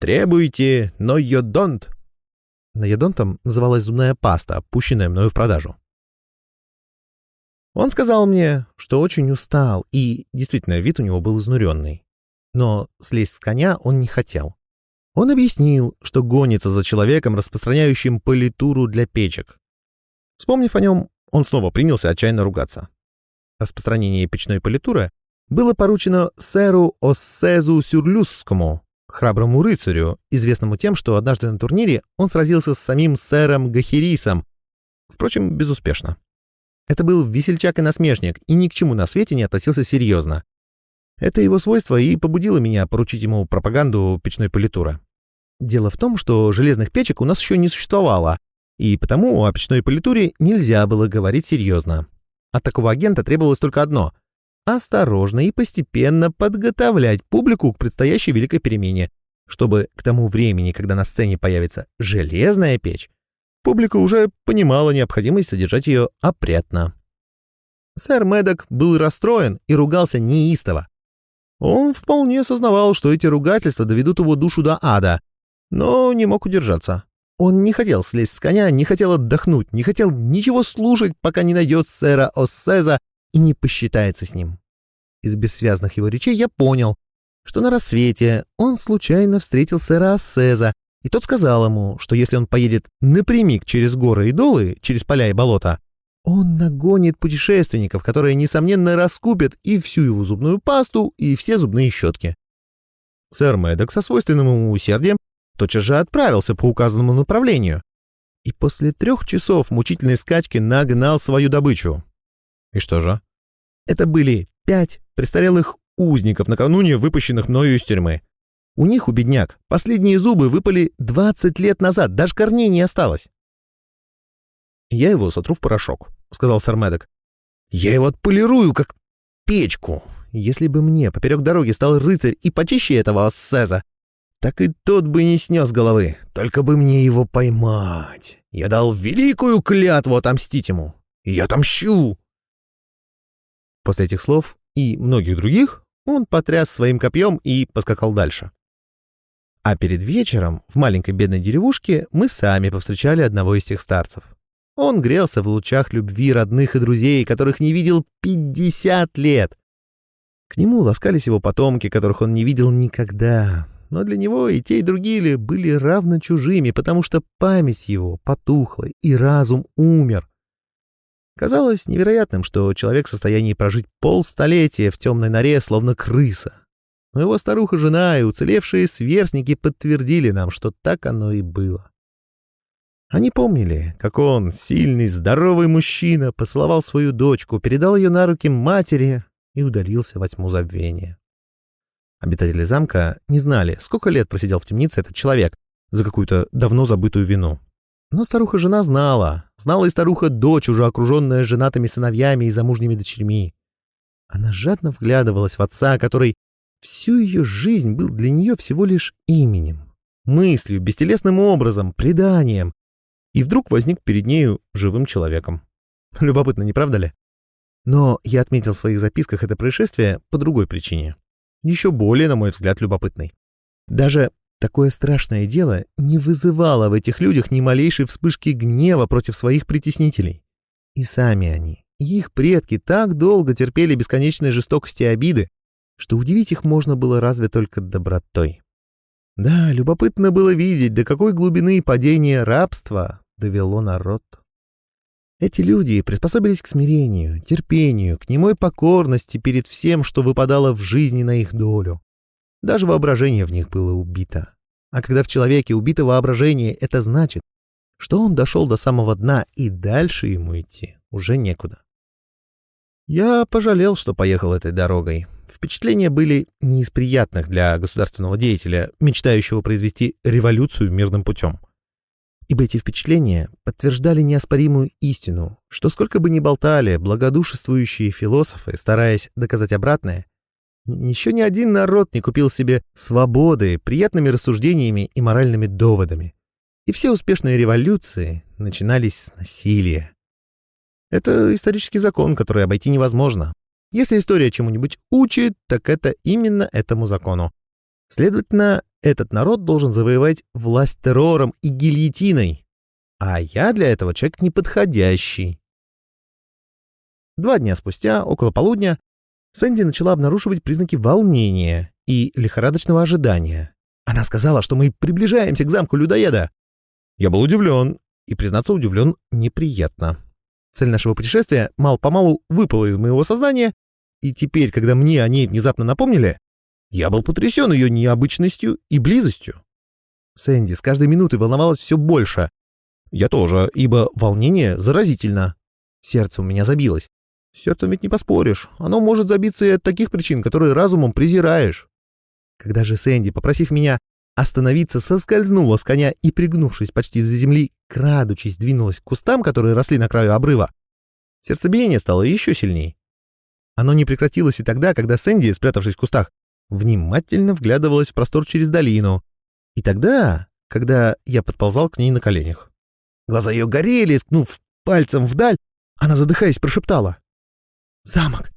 «Требуйте, но you don't». Наедонтом называлась зубная паста, пущенная мною в продажу. Он сказал мне, что очень устал, и действительно вид у него был изнуренный. Но слезть с коня он не хотел. Он объяснил, что гонится за человеком, распространяющим политуру для печек. Вспомнив о нем, он снова принялся отчаянно ругаться. Распространение печной политуры было поручено сэру Оссезу Сюрлюсскому, храброму рыцарю, известному тем, что однажды на турнире он сразился с самим сэром Гахерисом, впрочем, безуспешно. Это был весельчак и насмешник, и ни к чему на свете не относился серьезно. Это его свойство и побудило меня поручить ему пропаганду печной политуры. Дело в том, что железных печек у нас еще не существовало, и потому о печной политуре нельзя было говорить серьезно. От такого агента требовалось только одно — осторожно и постепенно подготовлять публику к предстоящей великой перемене, чтобы к тому времени, когда на сцене появится железная печь, публика уже понимала необходимость содержать ее опрятно. Сэр Медок был расстроен и ругался неистово. Он вполне осознавал, что эти ругательства доведут его душу до ада, но не мог удержаться. Он не хотел слезть с коня, не хотел отдохнуть, не хотел ничего слушать, пока не найдет сэра Оссеза и не посчитается с ним. Из бессвязных его речей я понял, что на рассвете он случайно встретил сэра Ассеза, и тот сказал ему, что если он поедет напрямик через горы и долы, через поля и болота, он нагонит путешественников, которые, несомненно, раскупят и всю его зубную пасту, и все зубные щетки. Сэр Мэддок со свойственным ему усердием тотчас же отправился по указанному направлению и после трех часов мучительной скачки нагнал свою добычу. И что же? Это были пять престарелых узников, накануне выпущенных мною из тюрьмы. У них, у бедняк, последние зубы выпали 20 лет назад, даже корней не осталось. «Я его сотру в порошок», — сказал сэр Мэддок. «Я его отполирую, как печку. Если бы мне поперек дороги стал рыцарь и почище этого ассеза, так и тот бы не снес головы, только бы мне его поймать. Я дал великую клятву отомстить ему. И я отомщу!» После этих слов и многих других он потряс своим копьем и поскакал дальше. А перед вечером в маленькой бедной деревушке мы сами повстречали одного из тех старцев. Он грелся в лучах любви родных и друзей, которых не видел 50 лет. К нему ласкались его потомки, которых он не видел никогда. Но для него и те, и другие были равно чужими, потому что память его потухла, и разум умер. Казалось невероятным, что человек в состоянии прожить полстолетия в темной норе, словно крыса. Но его старуха-жена и уцелевшие сверстники подтвердили нам, что так оно и было. Они помнили, как он, сильный, здоровый мужчина, поцеловал свою дочку, передал ее на руки матери и удалился во тьму забвения. Обитатели замка не знали, сколько лет просидел в темнице этот человек за какую-то давно забытую вину. Но старуха-жена знала. Знала и старуха-дочь, уже окруженная женатыми сыновьями и замужними дочерьми. Она жадно вглядывалась в отца, который всю ее жизнь был для нее всего лишь именем. мыслью, бестелесным образом, преданием, и вдруг возник перед нею живым человеком. <laughs> Любопытно, не правда ли? Но я отметил в своих записках это происшествие по другой причине. Еще более, на мой взгляд, любопытной. Даже такое страшное дело не вызывало в этих людях ни малейшей вспышки гнева против своих притеснителей. И сами они, их предки так долго терпели бесконечные жестокости и обиды, что удивить их можно было разве только добротой. Да, любопытно было видеть, до какой глубины падения рабства довело народ. Эти люди приспособились к смирению, терпению, к немой покорности перед всем, что выпадало в жизни на их долю. Даже воображение в них было убито. А когда в человеке убито воображение, это значит, что он дошел до самого дна, и дальше ему идти уже некуда. Я пожалел, что поехал этой дорогой. Впечатления были не из приятных для государственного деятеля, мечтающего произвести революцию мирным путем. Ибо эти впечатления подтверждали неоспоримую истину, что сколько бы ни болтали благодушествующие философы, стараясь доказать обратное, еще ни один народ не купил себе свободы приятными рассуждениями и моральными доводами. И все успешные революции начинались с насилия. Это исторический закон, который обойти невозможно. Если история чему-нибудь учит, так это именно этому закону. Следовательно, этот народ должен завоевать власть террором и гильотиной. А я для этого человек неподходящий. Два дня спустя, около полудня, Сэнди начала обнаруживать признаки волнения и лихорадочного ожидания. Она сказала, что мы приближаемся к замку людоеда. Я был удивлен, и, признаться, удивлен неприятно. Цель нашего путешествия мало-помалу выпала из моего сознания, и теперь, когда мне о ней внезапно напомнили, я был потрясен ее необычностью и близостью. Сэнди с каждой минутой волновалась все больше. Я тоже, ибо волнение заразительно. Сердце у меня забилось. Сердцем ведь не поспоришь. Оно может забиться и от таких причин, которые разумом презираешь. Когда же Сэнди, попросив меня остановиться, соскользнула с коня и, пригнувшись почти до земли, крадучись, двинулась к кустам, которые росли на краю обрыва, сердцебиение стало еще сильней. Оно не прекратилось и тогда, когда Сэнди, спрятавшись в кустах, внимательно вглядывалась в простор через долину. И тогда, когда я подползал к ней на коленях. Глаза ее горели, ткнув пальцем вдаль, она, задыхаясь, прошептала. «Замок!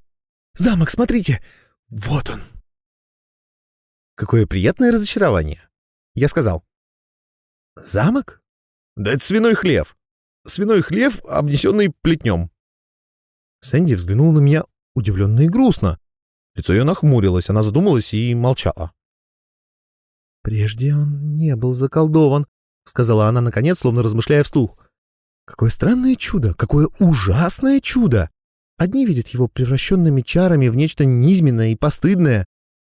Замок, смотрите! Вот он!» Какое приятное разочарование. Я сказал. «Замок? Да это свиной хлев. Свиной хлев, обнесенный плетнем». Сэнди взглянул на меня удивленно и грустно. Лицо ее нахмурилось, она задумалась и молчала. «Прежде он не был заколдован», — сказала она наконец, словно размышляя вслух. «Какое странное чудо! Какое ужасное чудо! Одни видят его превращенными чарами в нечто низменное и постыдное,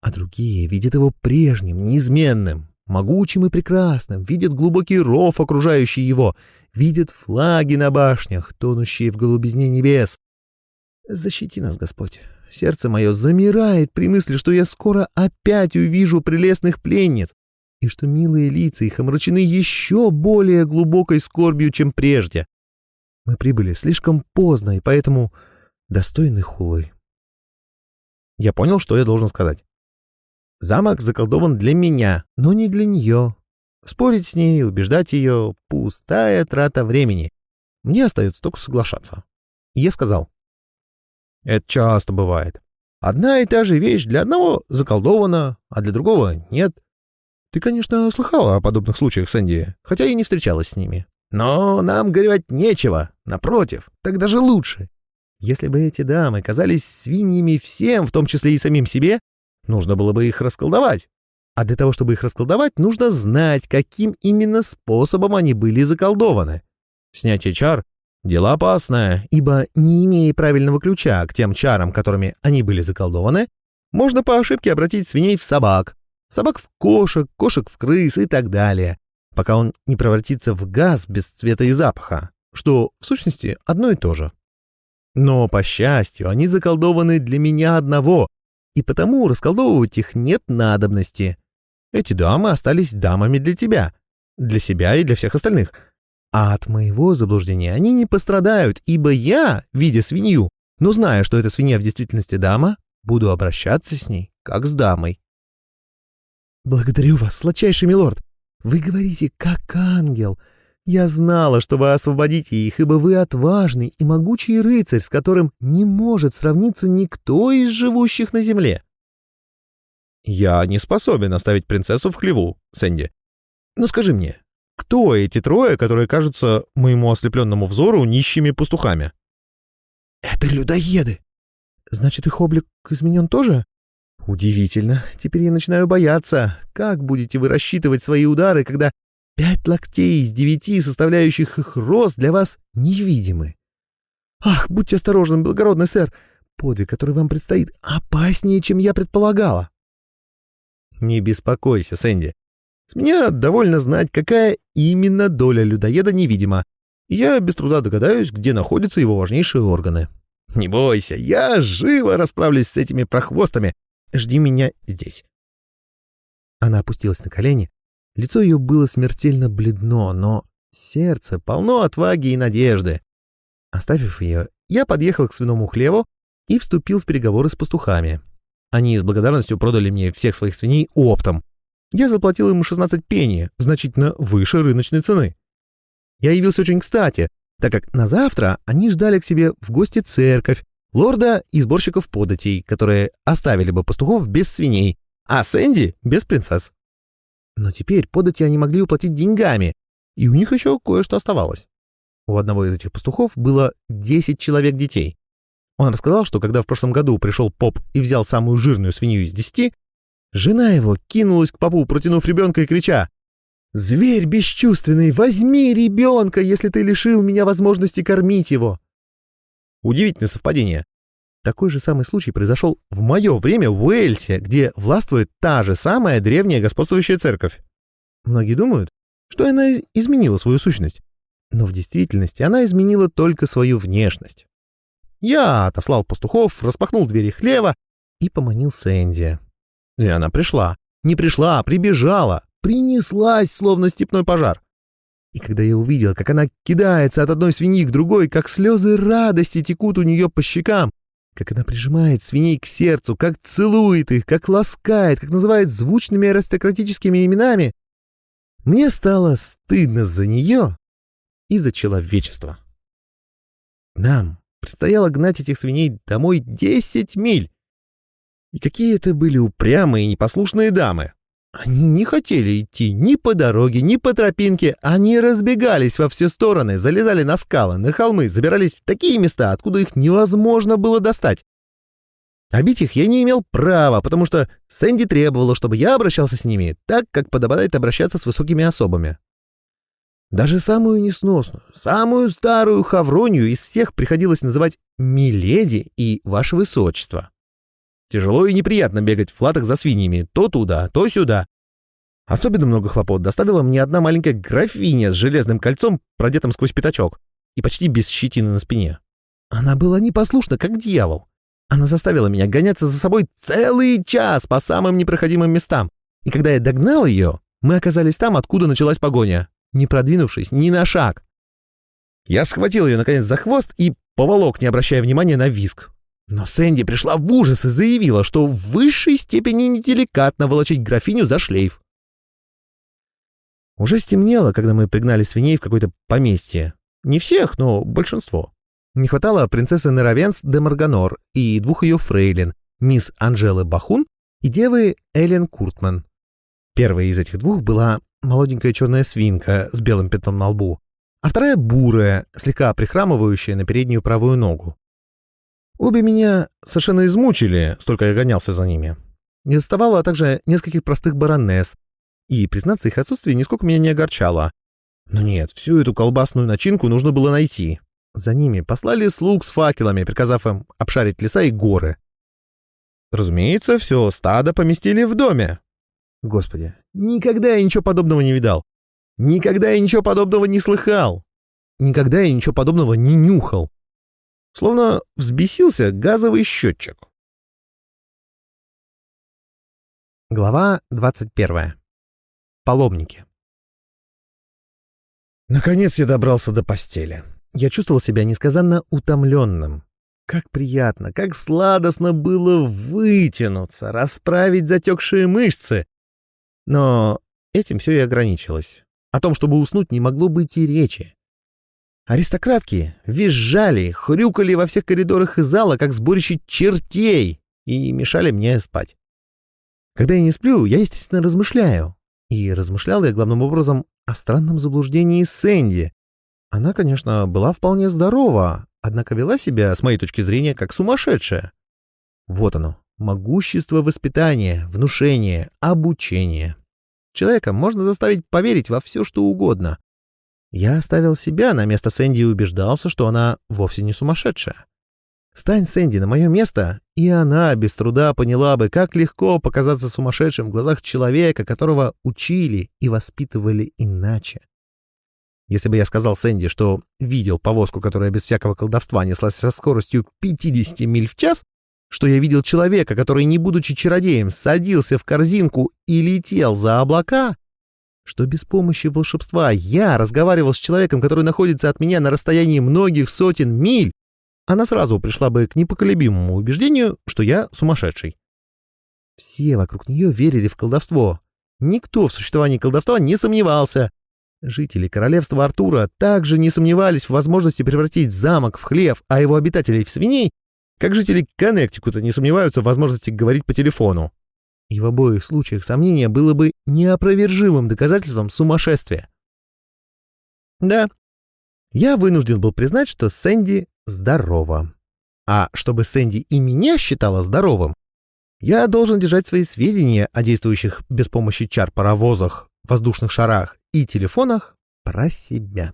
а другие видят его прежним, неизменным, могучим и прекрасным, видят глубокий ров, окружающий его, видят флаги на башнях, тонущие в голубизне небес. Защити нас, Господь. Сердце мое замирает при мысли, что я скоро опять увижу прелестных пленниц, и что милые лица их омрачены еще более глубокой скорбью, чем прежде. Мы прибыли слишком поздно, и поэтому достойны хулы. Я понял, что я должен сказать. Замок заколдован для меня, но не для нее. Спорить с ней, убеждать ее — пустая трата времени. Мне остается только соглашаться. Я сказал. Это часто бывает. Одна и та же вещь для одного заколдована, а для другого нет. Ты, конечно, слыхала о подобных случаях, Сэнди, хотя и не встречалась с ними. Но нам горевать нечего. Напротив, так даже лучше. Если бы эти дамы казались свиньями всем, в том числе и самим себе, нужно было бы их расколдовать. А для того, чтобы их расколдовать, нужно знать, каким именно способом они были заколдованы. Снятие чар Дело опасное, ибо, не имея правильного ключа к тем чарам, которыми они были заколдованы, можно по ошибке обратить свиней в собак, собак в кошек, кошек в крыс и так далее, пока он не превратится в газ без цвета и запаха, что, в сущности, одно и то же. Но, по счастью, они заколдованы для меня одного, и потому расколдовывать их нет надобности. Эти дамы остались дамами для тебя, для себя и для всех остальных — а от моего заблуждения они не пострадают, ибо я, видя свинью, но зная, что эта свинья в действительности дама, буду обращаться с ней, как с дамой. «Благодарю вас, сладчайший милорд. Вы говорите, как ангел. Я знала, что вы освободите их, ибо вы отважный и могучий рыцарь, с которым не может сравниться никто из живущих на земле. Я не способен оставить принцессу в хлеву, Сэнди. Но скажи мне, кто эти трое, которые кажутся моему ослепленному взору нищими пастухами? Это людоеды. Значит, их облик изменен тоже? Удивительно. Теперь я начинаю бояться. Как будете вы рассчитывать свои удары, когда пять локтей из девяти, составляющих их рост, для вас невидимы? Ах, будьте осторожны, благородный сэр. Подвиг, который вам предстоит, опаснее, чем я предполагала. Не беспокойся, Сэнди. С меня довольно знать, какая именно доля людоеда невидима. Я без труда догадаюсь, где находятся его важнейшие органы. Не бойся, я живо расправлюсь с этими прохвостами, Жди меня здесь». Она опустилась на колени. Лицо ее было смертельно бледно, но сердце полно отваги и надежды. Оставив ее, я подъехал к свиному хлеву и вступил в переговоры с пастухами. Они с благодарностью продали мне всех своих свиней оптом. Я заплатил им 16 пенни, значительно выше рыночной цены. Я явился очень кстати, так как на завтра они ждали к себе в гости церковь, лорда и сборщиков податей, которые оставили бы пастухов без свиней, а Сэнди — без принцесс. Но теперь подати они могли уплатить деньгами, и у них еще кое-что оставалось. У одного из этих пастухов было 10 человек детей. Он рассказал, что когда в прошлом году пришел поп и взял самую жирную свинью из десяти, жена его кинулась к попу, протянув ребенка и крича «Зверь бесчувственный, возьми ребенка, если ты лишил меня возможности кормить его!» Удивительное совпадение. Такой же самый случай произошел в мое время в Уэльсе, где властвует та же самая древняя господствующая церковь. Многие думают, что она изменила свою сущность. Но в действительности она изменила только свою внешность. Я отослал пастухов, распахнул двери хлева и поманил Сэнди. И она пришла. Не пришла, а прибежала. Принеслась, словно степной пожар. И когда я увидел, как она кидается от одной свиньи к другой, как слезы радости текут у нее по щекам, как она прижимает свиней к сердцу, как целует их, как ласкает, как называет звучными аристократическими именами, мне стало стыдно за нее и за человечество. Нам предстояло гнать этих свиней домой десять миль. И какие это были упрямые и непослушные дамы. Они не хотели идти ни по дороге, ни по тропинке. Они разбегались во все стороны, залезали на скалы, на холмы, забирались в такие места, откуда их невозможно было достать. А бить их я не имел права, потому что Сэнди требовала, чтобы я обращался с ними так, как подобает обращаться с высокими особами. Даже самую несносную, самую старую хавронию из всех приходилось называть «миледи» и «ваше высочество». Тяжело и неприятно бегать в латах за свиньями, то туда, то сюда. Особенно много хлопот доставила мне одна маленькая графиня с железным кольцом, продетым сквозь пятачок, и почти без щетины на спине. Она была непослушна, как дьявол. Она заставила меня гоняться за собой целый час по самым непроходимым местам. И когда я догнал ее, мы оказались там, откуда началась погоня, не продвинувшись ни на шаг. Я схватил ее, наконец, за хвост и поволок, не обращая внимания на виск. Но Сэнди пришла в ужас и заявила, что в высшей степени неделикатно волочить графиню за шлейф. Уже стемнело, когда мы пригнали свиней в какое-то поместье. Не всех, но большинство. Не хватало принцессы Неравенс де Марганор и двух ее фрейлин, мисс Анжелы Бахун и девы Эллен Куртман. Первая из этих двух была молоденькая черная свинка с белым пятном на лбу, а вторая бурая, слегка прихрамывающая на переднюю правую ногу. Обе меня совершенно измучили, столько я гонялся за ними. Не доставало, а также нескольких простых баронесс, и, признаться, их отсутствие нисколько меня не огорчало. Но нет, всю эту колбасную начинку нужно было найти. За ними послали слуг с факелами, приказав им обшарить леса и горы. Разумеется, все стадо поместили в доме. Господи, никогда я ничего подобного не видал. Никогда я ничего подобного не слыхал. Никогда я ничего подобного не нюхал. Словно взбесился газовый счетчик. Глава 21. Паломники. Наконец я добрался до постели. Я чувствовал себя несказанно утомленным. Как приятно, как сладостно было вытянуться, расправить затекшие мышцы. Но этим все и ограничилось. О том, чтобы уснуть, не могло быть и речи. Аристократки визжали, хрюкали во всех коридорах и зала, как сборище чертей, и мешали мне спать. Когда я не сплю, я, естественно, размышляю. И размышлял я главным образом о странном заблуждении Сэнди. Она, конечно, была вполне здорова, однако вела себя, с моей точки зрения, как сумасшедшая. Вот оно, могущество воспитания, внушения, обучения. Человека можно заставить поверить во все, что угодно. Я оставил себя на место Сэнди и убеждался, что она вовсе не сумасшедшая. Стань Сэнди на мое место, и она без труда поняла бы, как легко показаться сумасшедшим в глазах человека, которого учили и воспитывали иначе. Если бы я сказал Сэнди, что видел повозку, которая без всякого колдовства неслась со скоростью 50 миль в час, что я видел человека, который, не будучи чародеем, садился в корзинку и летел за облака, что без помощи волшебства я разговаривал с человеком, который находится от меня на расстоянии многих сотен миль, она сразу пришла бы к непоколебимому убеждению, что я сумасшедший. Все вокруг нее верили в колдовство. Никто в существовании колдовства не сомневался. Жители королевства Артура также не сомневались в возможности превратить замок в хлев, а его обитателей в свиней, как жители Коннектикута не сомневаются в возможности говорить по телефону. И в обоих случаях сомнение было бы неопровержимым доказательством сумасшествия. Да, я вынужден был признать, что Сэнди здорова. А чтобы Сэнди и меня считала здоровым, я должен держать свои сведения о действующих без помощи чар паровозах, воздушных шарах и телефонах про себя.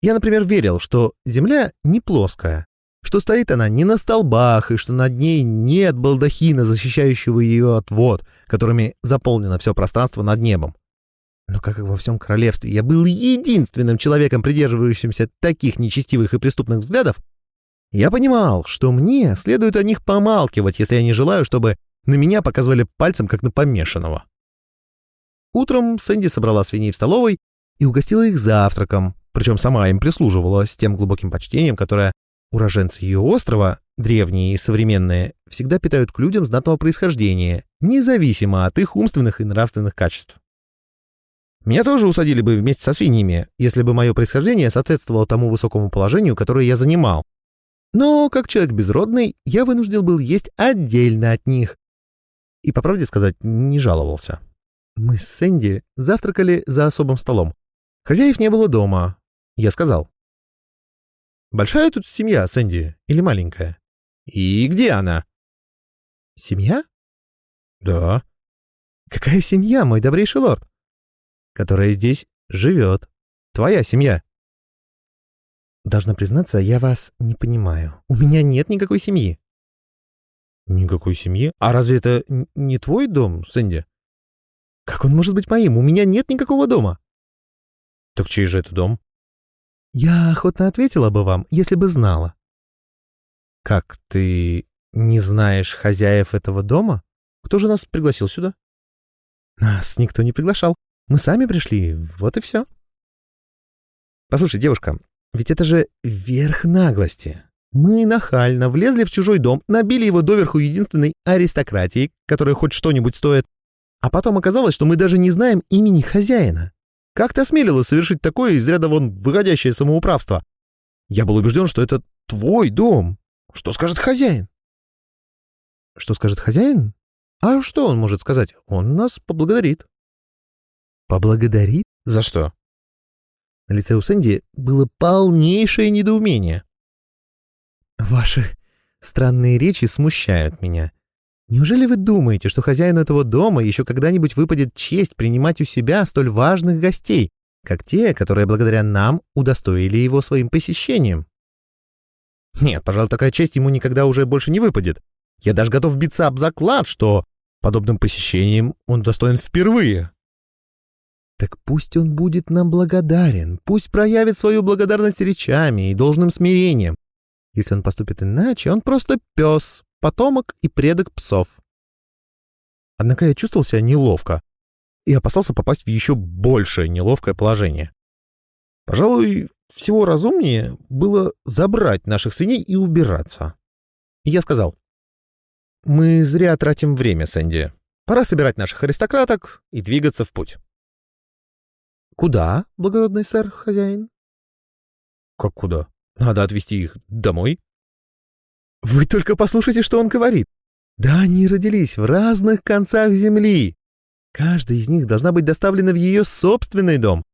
Я, например, верил, что Земля не плоская, что стоит она не на столбах и что над ней нет балдахина, защищающего ее от вод, которыми заполнено все пространство над небом. Но как и во всем королевстве я был единственным человеком, придерживающимся таких нечестивых и преступных взглядов, я понимал, что мне следует о них помалкивать, если я не желаю, чтобы на меня показывали пальцем, как на помешанного. Утром Сэнди собрала свиней в столовой и угостила их завтраком, причем сама им прислуживала с тем глубоким почтением, которое уроженцы ее острова, древние и современные, всегда питают к людям знатного происхождения, независимо от их умственных и нравственных качеств. Меня тоже усадили бы вместе со свиньями, если бы мое происхождение соответствовало тому высокому положению, которое я занимал. Но, как человек безродный, я вынужден был есть отдельно от них. И, по правде сказать, не жаловался. Мы с Сэнди завтракали за особым столом. Хозяев не было дома. Я сказал. «Большая тут семья, Сэнди, или маленькая?» «И где она?» «Семья?» «Да». «Какая семья, мой добрейший лорд?» которая здесь живет. Твоя семья. Должна признаться, я вас не понимаю. У меня нет никакой семьи. Никакой семьи? А разве это не твой дом, Сэнди? Как он может быть моим? У меня нет никакого дома. Так чей же это дом? Я охотно ответила бы вам, если бы знала. Как ты не знаешь хозяев этого дома? Кто же нас пригласил сюда? Нас никто не приглашал. Мы сами пришли, вот и все. Послушай, девушка, ведь это же верх наглости. Мы нахально влезли в чужой дом, набили его доверху единственной аристократии, которая хоть что-нибудь стоит, а потом оказалось, что мы даже не знаем имени хозяина. Как ты осмелилась совершить такое из ряда вон выходящее самоуправство? Я был убежден, что это твой дом. Что скажет хозяин? Что скажет хозяин? А что он может сказать? Он нас поблагодарит. Поблагодарит? За что? На лице у Сэнди было полнейшее недоумение. Ваши странные речи смущают меня. Неужели вы думаете, что хозяину этого дома еще когда-нибудь выпадет честь принимать у себя столь важных гостей, как те, которые благодаря нам удостоили его своим посещением? Нет, пожалуй, такая честь ему никогда уже больше не выпадет. Я даже готов биться об заклад, что подобным посещением он достоин впервые. Так пусть он будет нам благодарен, пусть проявит свою благодарность речами и должным смирением. Если он поступит иначе, он просто пес, потомок и предок псов. Однако я чувствовал себя неловко и опасался попасть в еще большее неловкое положение. Пожалуй, всего разумнее было забрать наших свиней и убираться. И я сказал, «Мы зря тратим время, Сэнди. Пора собирать наших аристократок и двигаться в путь». Куда, благородный сэр, хозяин? Как куда? Надо отвезти их домой. Вы только послушайте, что он говорит. Да они родились в разных концах земли. Каждая из них должна быть доставлена в ее собственный дом.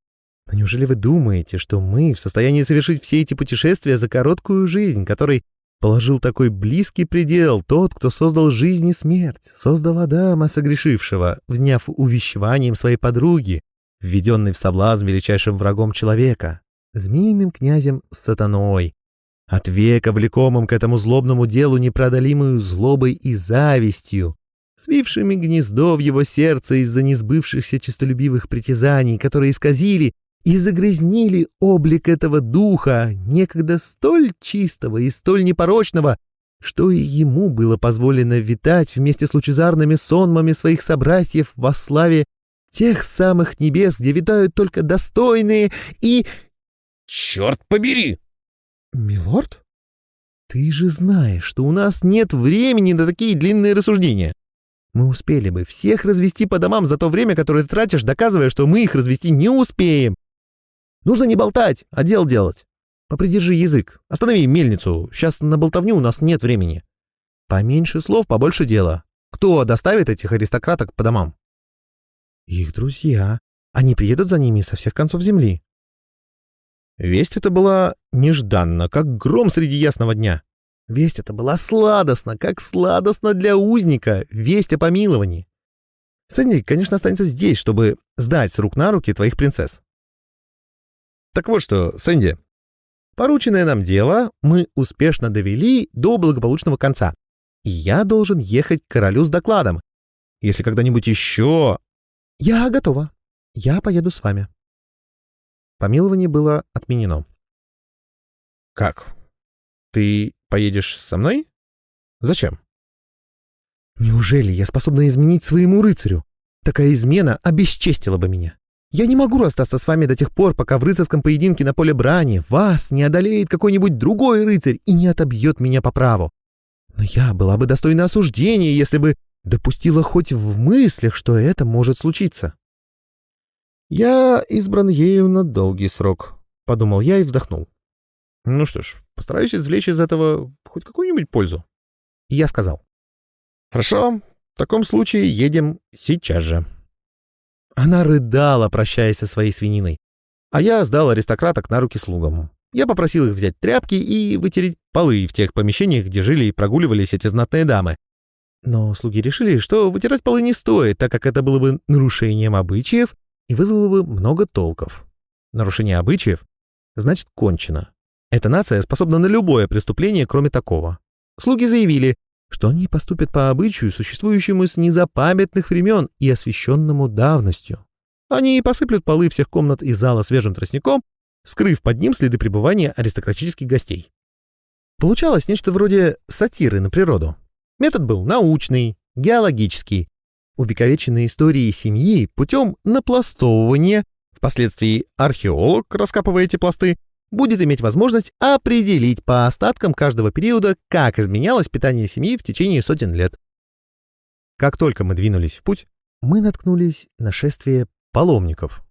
Но неужели вы думаете, что мы в состоянии совершить все эти путешествия за короткую жизнь, которой положил такой близкий предел тот, кто создал жизнь и смерть, создал Адама, согрешившего, вняв увещеванием своей подруги, введенный в соблазн величайшим врагом человека, змеиным князем сатаной, от века влекомым к этому злобному делу непродолимую злобой и завистью, свившими гнездо в его сердце из-за несбывшихся честолюбивых притязаний, которые исказили и загрязнили облик этого духа, некогда столь чистого и столь непорочного, что и ему было позволено витать вместе с лучезарными сонмами своих собратьев во славе тех самых небес, где витают только достойные и... «Черт побери!» «Милорд? Ты же знаешь, что у нас нет времени на такие длинные рассуждения. Мы успели бы всех развести по домам за то время, которое ты тратишь, доказывая, что мы их развести не успеем. Нужно не болтать, а дел делать. Попридержи язык, останови мельницу, сейчас на болтовню у нас нет времени. Поменьше слов, побольше дела. Кто доставит этих аристократок по домам? Их друзья. Они приедут за ними со всех концов земли. Весть эта была нежданна, как гром среди ясного дня. Весть эта была сладостна, как сладостна для узника, весть о помиловании. Сэнди, конечно, останется здесь, чтобы сдать с рук на руки твоих принцесс. Так вот что, Сэнди, порученное нам дело мы успешно довели до благополучного конца, и я должен ехать к королю с докладом. Если когда-нибудь еще... Я готова. Я поеду с вами. Помилование было отменено. «Как? Ты поедешь со мной? Зачем?» «Неужели я способна изменить своему рыцарю? Такая измена обесчестила бы меня. Я не могу расстаться с вами до тех пор, пока в рыцарском поединке на поле брани вас не одолеет какой-нибудь другой рыцарь и не отобьет меня по праву. Но я была бы достойна осуждения, если бы допустила хоть в мыслях, что это может случиться. «Я избран ею на долгий срок», — подумал я и вздохнул. «Ну что ж, постараюсь извлечь из этого хоть какую-нибудь пользу». И я сказал. «Хорошо, в таком случае едем сейчас же». Она рыдала, прощаясь со своей свининой, а я сдал аристократок на руки слугам. Я попросил их взять тряпки и вытереть полы в тех помещениях, где жили и прогуливались эти знатные дамы. Но слуги решили, что вытирать полы не стоит, так как это было бы нарушением обычаев и вызвало бы много толков. Нарушение обычаев значит кончено. Эта нация способна на любое преступление, кроме такого. Слуги заявили, что они поступят по обычаю, существующему с незапамятных времен и освященному давностью. Они посыплют полы всех комнат и зала свежим тростником, скрыв под ним следы пребывания аристократических гостей. Получалось нечто вроде сатиры на природу. Метод был научный, геологический, увековеченные истории семьи путем напластовывания, впоследствии археолог, раскапывая эти пласты, будет иметь возможность определить по остаткам каждого периода, как изменялось питание семьи в течение сотен лет. Как только мы двинулись в путь, мы наткнулись на шествие паломников.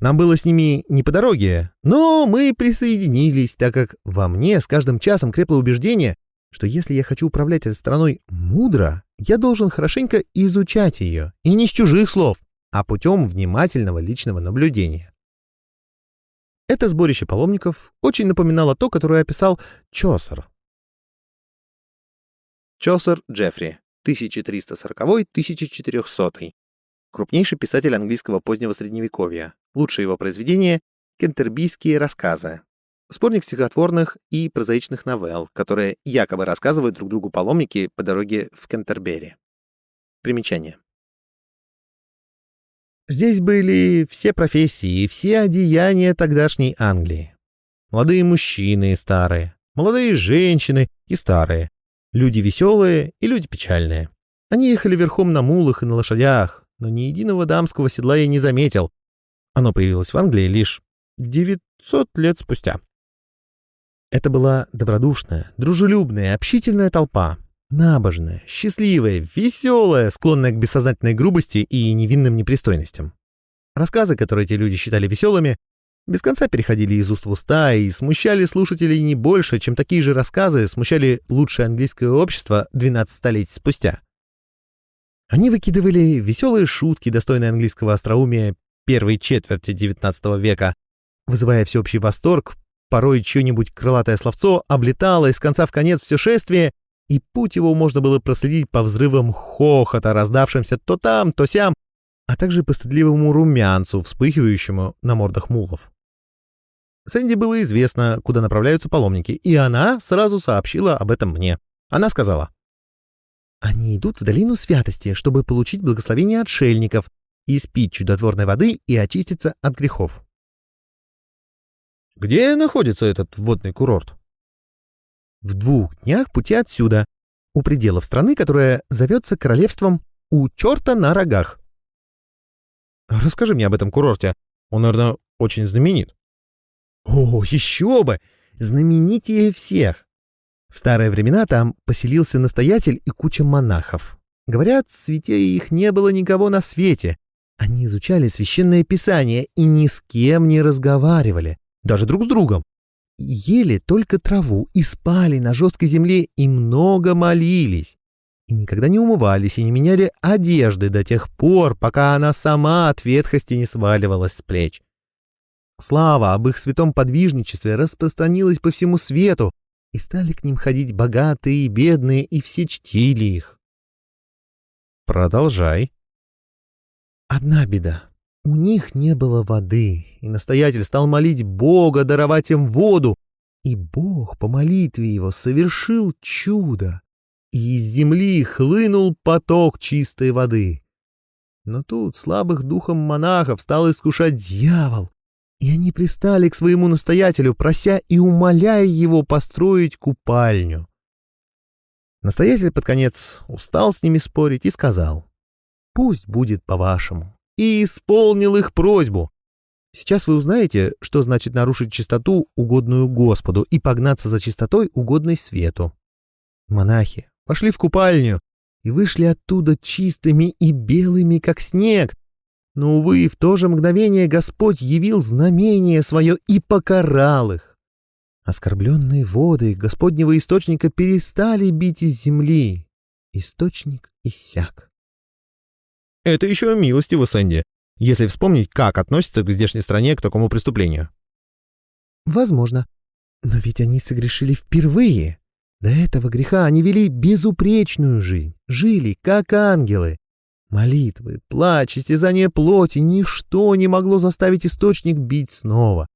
Нам было с ними не по дороге, но мы присоединились, так как во мне с каждым часом крепло убеждение, что если я хочу управлять этой страной мудро, я должен хорошенько изучать ее, и не с чужих слов, а путем внимательного личного наблюдения. Это сборище паломников очень напоминало то, которое описал Чосер. Чосер Джеффри, 1340-1400. Крупнейший писатель английского позднего средневековья. Лучшее его произведение — «Кентербийские рассказы», Сборник стихотворных и прозаичных новелл, которые якобы рассказывают друг другу паломники по дороге в Кентербери. Примечание. Здесь были все профессии все одеяния тогдашней Англии. Молодые мужчины и старые, молодые женщины и старые, люди веселые и люди печальные. Они ехали верхом на мулах и на лошадях, но ни единого дамского седла я не заметил. Оно появилось в Англии лишь 900 лет спустя. Это была добродушная, дружелюбная, общительная толпа. Набожная, счастливая, веселая, склонная к бессознательной грубости и невинным непристойностям. Рассказы, которые эти люди считали веселыми, без конца переходили из уст в уста и смущали слушателей не больше, чем такие же рассказы смущали лучшее английское общество 12 столетий спустя. Они выкидывали веселые шутки, достойные английского остроумия первой четверти XIX века, вызывая всеобщий восторг, порой чье-нибудь крылатое словцо облетало из конца в конец все шествие, и путь его можно было проследить по взрывам хохота, раздавшимся то там, то сям, а также по стыдливому румянцу, вспыхивающему на мордах мулов. Сэнди было известно, куда направляются паломники, и она сразу сообщила об этом мне. Она сказала, «Они идут в долину святости, чтобы получить благословение отшельников, испить чудотворной воды и очиститься от грехов». «Где находится этот водный курорт?» «В двух днях пути отсюда, у пределов страны, которая зовется королевством у черта на рогах». «Расскажи мне об этом курорте. Он, наверное, очень знаменит». О, еще бы! Знаменитее всех! В старые времена там поселился настоятель и куча монахов. Говорят, святее их не было никого на свете. Они изучали священное писание и ни с кем не разговаривали, даже друг с другом. Ели только траву и спали на жесткой земле и много молились. И никогда не умывались и не меняли одежды до тех пор, пока она сама от ветхости не сваливалась с плеч. Слава об их святом подвижничестве распространилась по всему свету, и стали к ним ходить богатые и бедные, и все чтили их. Продолжай. Одна беда. У них не было воды, и настоятель стал молить Бога даровать им воду, и Бог по молитве его совершил чудо, и из земли хлынул поток чистой воды. Но тут слабых духом монахов стал искушать дьявол, и они пристали к своему настоятелю, прося и умоляя его построить купальню. Настоятель под конец устал с ними спорить и сказал, «Пусть будет по-вашему», и исполнил их просьбу. Сейчас вы узнаете, что значит нарушить чистоту, угодную Господу, и погнаться за чистотой, угодной свету. Монахи пошли в купальню и вышли оттуда чистыми и белыми, как снег, но, увы, в то же мгновение Господь явил знамение свое и покарал их. Оскорбленные воды Господнего источника перестали бить из земли. Источник иссяк. Это еще милостиво, Сэнди, если вспомнить, как относятся к здешней стране к такому преступлению. Возможно. Но ведь они согрешили впервые. До этого греха они вели безупречную жизнь, жили как ангелы, Молитвы, плач, истязание плоти — ничто не могло заставить источник бить снова.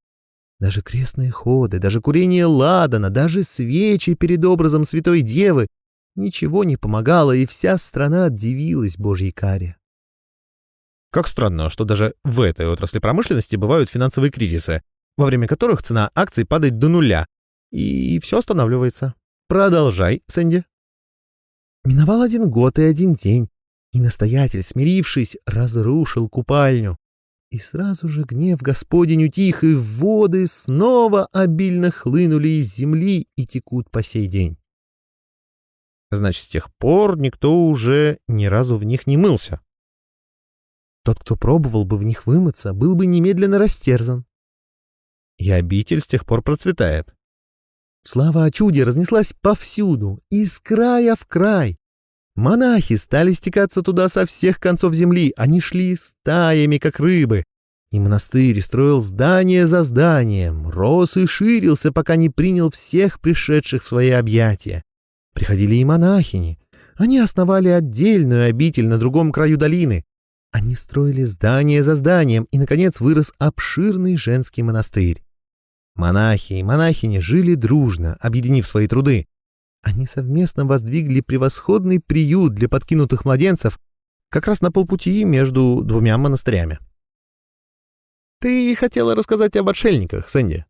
Даже крестные ходы, даже курение ладана, даже свечи перед образом Святой Девы — ничего не помогало, и вся страна дивилась Божьей каре. Как странно, что даже в этой отрасли промышленности бывают финансовые кризисы, во время которых цена акций падает до нуля, и все останавливается. Продолжай, Сэнди. Миновал один год и один день, и настоятель, смирившись, разрушил купальню. И сразу же гнев Господень утих, и воды снова обильно хлынули из земли и текут по сей день. Значит, с тех пор никто уже ни разу в них не мылся. Тот, кто пробовал бы в них вымыться, был бы немедленно растерзан. И обитель с тех пор процветает. Слава о чуде разнеслась повсюду, из края в край. Монахи стали стекаться туда со всех концов земли, они шли стаями, как рыбы. И монастырь строил здание за зданием, рос и ширился, пока не принял всех пришедших в свои объятия. Приходили и монахини. Они основали отдельную обитель на другом краю долины. Они строили здание за зданием, и, наконец, вырос обширный женский монастырь. Монахи и монахини жили дружно, объединив свои труды. Они совместно воздвигли превосходный приют для подкинутых младенцев как раз на полпути между двумя монастырями. Ты хотела рассказать об отшельниках, Сэнди?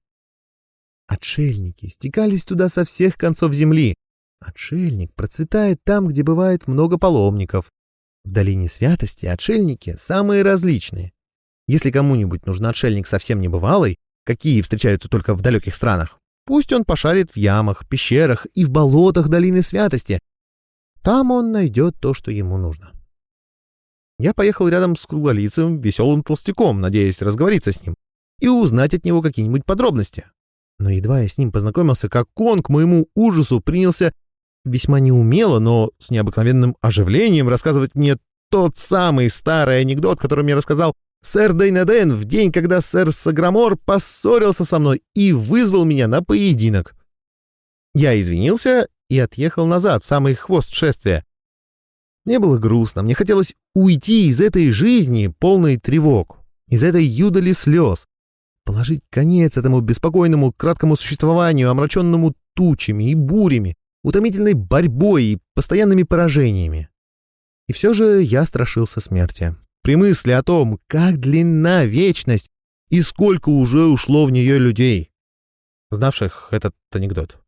Отшельники стекались туда со всех концов земли. Отшельник процветает там, где бывает много паломников. В долине святости отшельники самые различные. Если кому-нибудь нужен отшельник совсем небывалый, какие встречаются только в далеких странах, Пусть он пошарит в ямах, пещерах и в болотах долины святости. Там он найдет то, что ему нужно. Я поехал рядом с круглолицым, веселым толстяком, надеясь разговориться с ним и узнать от него какие-нибудь подробности. Но едва я с ним познакомился, как он, к моему ужасу, принялся весьма неумело, но с необыкновенным оживлением рассказывать мне тот самый старый анекдот, который мне рассказал сэр Дейнаден в день, когда сэр Саграмор поссорился со мной и вызвал меня на поединок. Я извинился и отъехал назад, в самый хвост шествия. Мне было грустно, мне хотелось уйти из этой жизни, полной тревог, из этой юдали слез, положить конец этому беспокойному краткому существованию, омраченному тучами и бурями, утомительной борьбой и постоянными поражениями. И все же я страшился смерти. При мысли о том, как длинна вечность и сколько уже ушло в нее людей, знавших этот анекдот.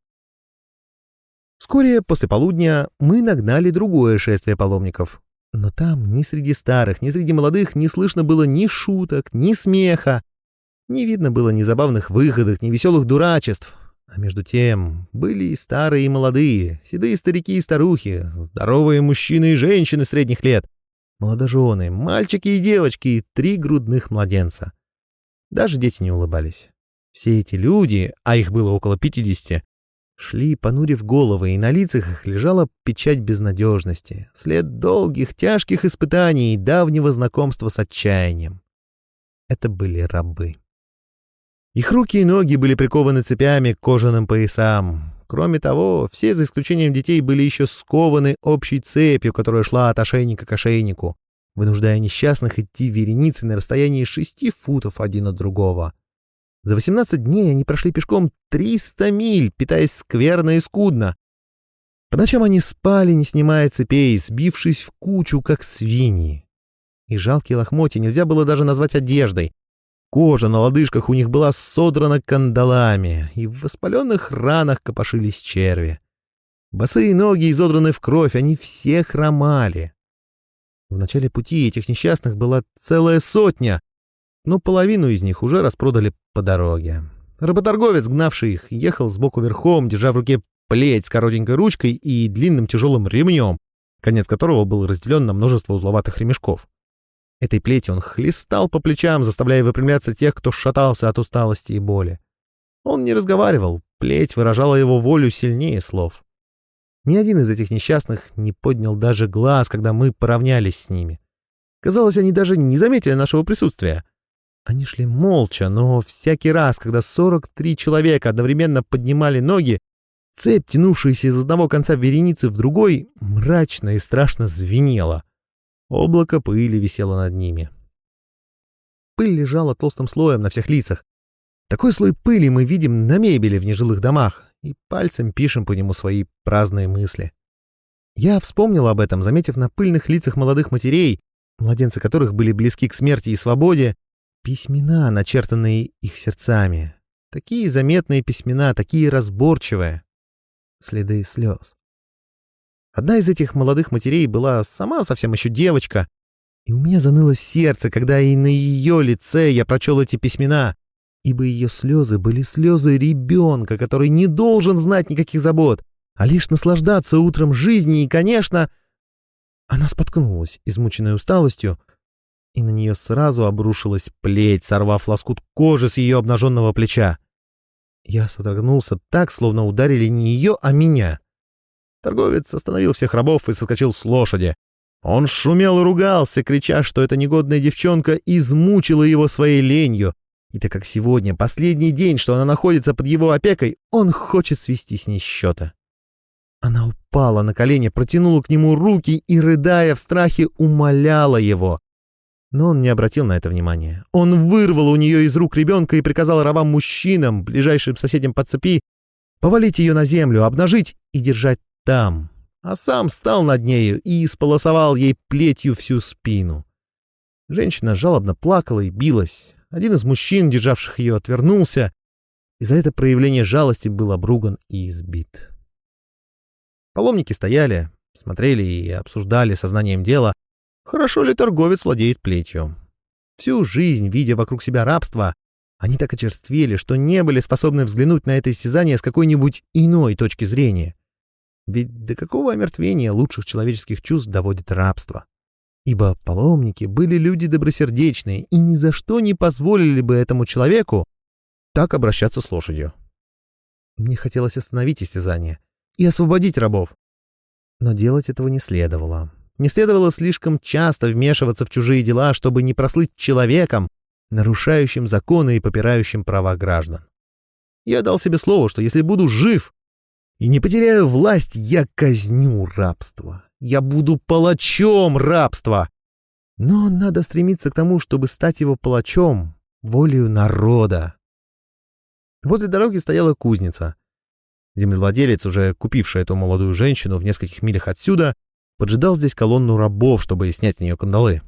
Вскоре после полудня мы нагнали другое шествие паломников. Но там ни среди старых, ни среди молодых не слышно было ни шуток, ни смеха. Не видно было ни забавных выходок, ни веселых дурачеств. А между тем были и старые, и молодые, седые старики и старухи, здоровые мужчины и женщины средних лет, молодожены, мальчики и девочки и три грудных младенца. Даже дети не улыбались. Все эти люди, а их было около пятидесяти, шли, понурив головы, и на лицах их лежала печать безнадежности, след долгих, тяжких испытаний и давнего знакомства с отчаянием. Это были рабы. Их руки и ноги были прикованы цепями к кожаным поясам. Кроме того, все, за исключением детей, были еще скованы общей цепью, которая шла от ошейника к ошейнику, вынуждая несчастных идти вереницей на расстоянии шести футов один от другого. За 18 дней они прошли пешком 300 миль, питаясь скверно и скудно. По ночам они спали, не снимая цепей, сбившись в кучу, как свиньи. И жалкие лохмотья нельзя было даже назвать одеждой. Кожа на лодыжках у них была содрана кандалами, и в воспаленных ранах копошились черви. Босые ноги изодраны в кровь, они все хромали. В начале пути этих несчастных была целая сотня, но половину из них уже распродали по дороге. Работорговец, гнавший их, ехал сбоку верхом, держа в руке плеть с коротенькой ручкой и длинным тяжелым ремнем, конец которого был разделен на множество узловатых ремешков. Этой плетью он хлестал по плечам, заставляя выпрямляться тех, кто шатался от усталости и боли. Он не разговаривал, плеть выражала его волю сильнее слов. Ни один из этих несчастных не поднял даже глаз, когда мы поравнялись с ними. Казалось, они даже не заметили нашего присутствия. Они шли молча, но всякий раз, когда 43 человека одновременно поднимали ноги, цепь, тянувшаяся из одного конца вереницы в другой, мрачно и страшно звенела. Облако пыли висело над ними. Пыль лежала толстым слоем на всех лицах. Такой слой пыли мы видим на мебели в нежилых домах и пальцем пишем по нему свои праздные мысли. Я вспомнил об этом, заметив на пыльных лицах молодых матерей, младенцы которых были близки к смерти и свободе, письмена, начертанные их сердцами. Такие заметные письмена, такие разборчивые. Следы слез. Одна из этих молодых матерей была сама совсем еще девочка, и у меня заныло сердце, когда и на ее лице я прочел эти письмена, ибо ее слезы были слезы ребенка, который не должен знать никаких забот, а лишь наслаждаться утром жизни, и, конечно... Она споткнулась, измученной усталостью, и на нее сразу обрушилась плеть, сорвав лоскут кожи с ее обнаженного плеча. Я содрогнулся так, словно ударили не ее, а меня. Торговец остановил всех рабов и соскочил с лошади. Он шумел и ругался, крича, что эта негодная девчонка измучила его своей ленью, и так как сегодня последний день, что она находится под его опекой, он хочет свести с ней счета. Она упала на колени, протянула к нему руки и, рыдая в страхе, умоляла его. Но он не обратил на это внимания. Он вырвал у нее из рук ребенка и приказал рабам-мужчинам, ближайшим соседям по цепи, повалить ее на землю, обнажить и держать там, а сам стал над нею и исполосовал ей плетью всю спину. Женщина жалобно плакала и билась. Один из мужчин, державших ее, отвернулся, и за это проявление жалости был обруган и избит. Паломники стояли, смотрели и обсуждали сознанием дела, хорошо ли торговец владеет плетью. Всю жизнь, видя вокруг себя рабство, они так очерствели, что не были способны взглянуть на это истязание с какой-нибудь иной точки зрения. Ведь до какого омертвения лучших человеческих чувств доводит рабство? ибо паломники были люди добросердечные и ни за что не позволили бы этому человеку так обращаться с лошадью. Мне хотелось остановить истязание и освободить рабов. Но делать этого не следовало. Не следовало слишком часто вмешиваться в чужие дела, чтобы не прослыть человеком, нарушающим законы и попирающим права граждан. Я дал себе слово, что если буду жив и не потеряю власть, я казню рабство. Я буду палачом рабства. Но надо стремиться к тому, чтобы стать его палачом волею народа. Возле дороги стояла кузница. Землевладелец, уже купивший эту молодую женщину в нескольких милях отсюда, поджидал здесь колонну рабов, чтобы снять с нее кандалы.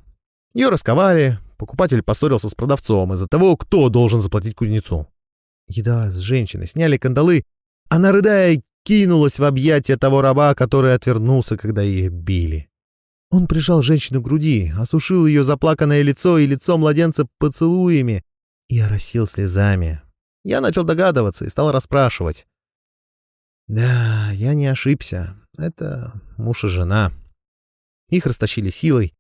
Ее расковали, покупатель поссорился с продавцом из-за того, кто должен заплатить кузнецу. Еда с женщины сняли кандалы, она, рыдая, кинулась в объятия того раба, который отвернулся, когда ее били. Он прижал женщину к груди, осушил ее заплаканное лицо и лицо младенца поцелуями и оросил слезами. Я начал догадываться и стал расспрашивать. Да, я не ошибся. Это муж и жена. Их растащили силой.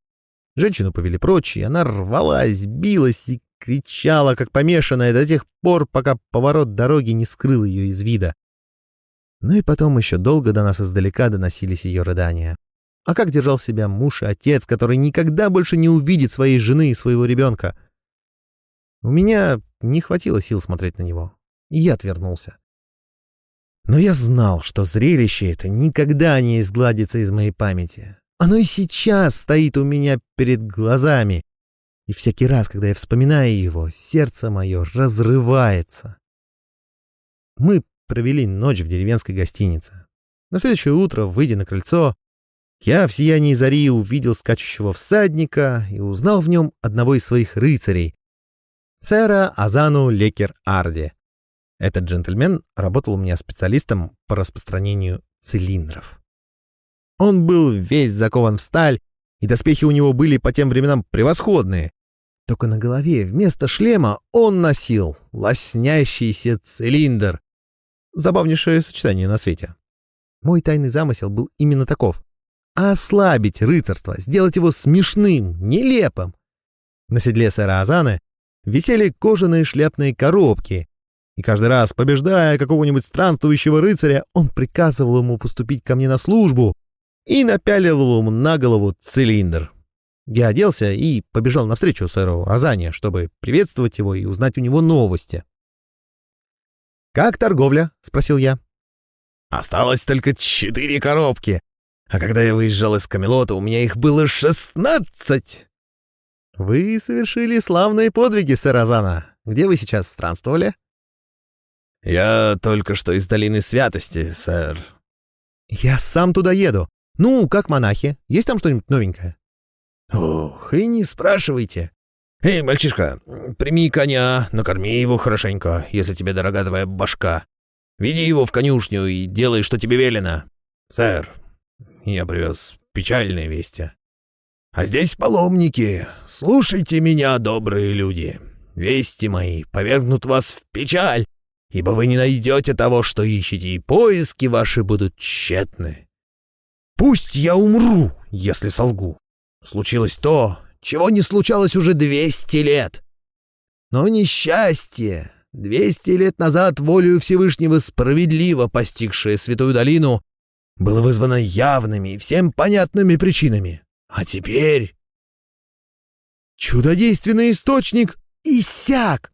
Женщину повели прочь, и она рвалась, билась и кричала, как помешанная, до тех пор, пока поворот дороги не скрыл ее из вида. Ну и потом еще долго до нас издалека доносились ее рыдания. А как держал себя муж и отец, который никогда больше не увидит своей жены и своего ребенка? У меня не хватило сил смотреть на него, и я отвернулся. Но я знал, что зрелище это никогда не изгладится из моей памяти. Оно и сейчас стоит у меня перед глазами, и всякий раз, когда я вспоминаю его, сердце мое разрывается. Мы провели ночь в деревенской гостинице. На следующее утро, выйдя на крыльцо, я в сиянии зари увидел скачущего всадника и узнал в нем одного из своих рыцарей, сэра Азану Лекер Арди, этот джентльмен работал у меня специалистом по распространению цилиндров. Он был весь закован в сталь, и доспехи у него были по тем временам превосходные. Только на голове вместо шлема он носил лоснящийся цилиндр. Забавнейшее сочетание на свете. Мой тайный замысел был именно таков. Ослабить рыцарство, сделать его смешным, нелепым. На седле сэра Азаны висели кожаные шляпные коробки, и каждый раз, побеждая какого-нибудь странствующего рыцаря, он приказывал ему поступить ко мне на службу и напяливал ему на голову цилиндр. Я оделся и побежал навстречу сэру Азане, чтобы приветствовать его и узнать у него новости. «Как торговля?» — спросил я. «Осталось только четыре коробки, а когда я выезжал из Камелота, у меня их было шестнадцать!» «Вы совершили славные подвиги, сэр Азана. Где вы сейчас странствовали?» «Я только что из Долины Святости, сэр». «Я сам туда еду. Ну, как монахи? Есть там что-нибудь новенькое?» «Ох, и не спрашивайте. Эй, мальчишка, прими коня, накорми его хорошенько, если тебе дорога твоя башка. Веди его в конюшню и делай, что тебе велено. Сэр, я привез печальные вести. А здесь паломники. Слушайте меня, добрые люди. Вести мои повергнут вас в печаль, ибо вы не найдете того, что ищете, и поиски ваши будут тщетны. Пусть я умру, если солгу. Случилось то, чего не случалось уже двести лет. Но несчастье, двести лет назад волею Всевышнего справедливо постигшее Святую Долину, было вызвано явными и всем понятными причинами. А теперь... Чудодейственный источник иссяк!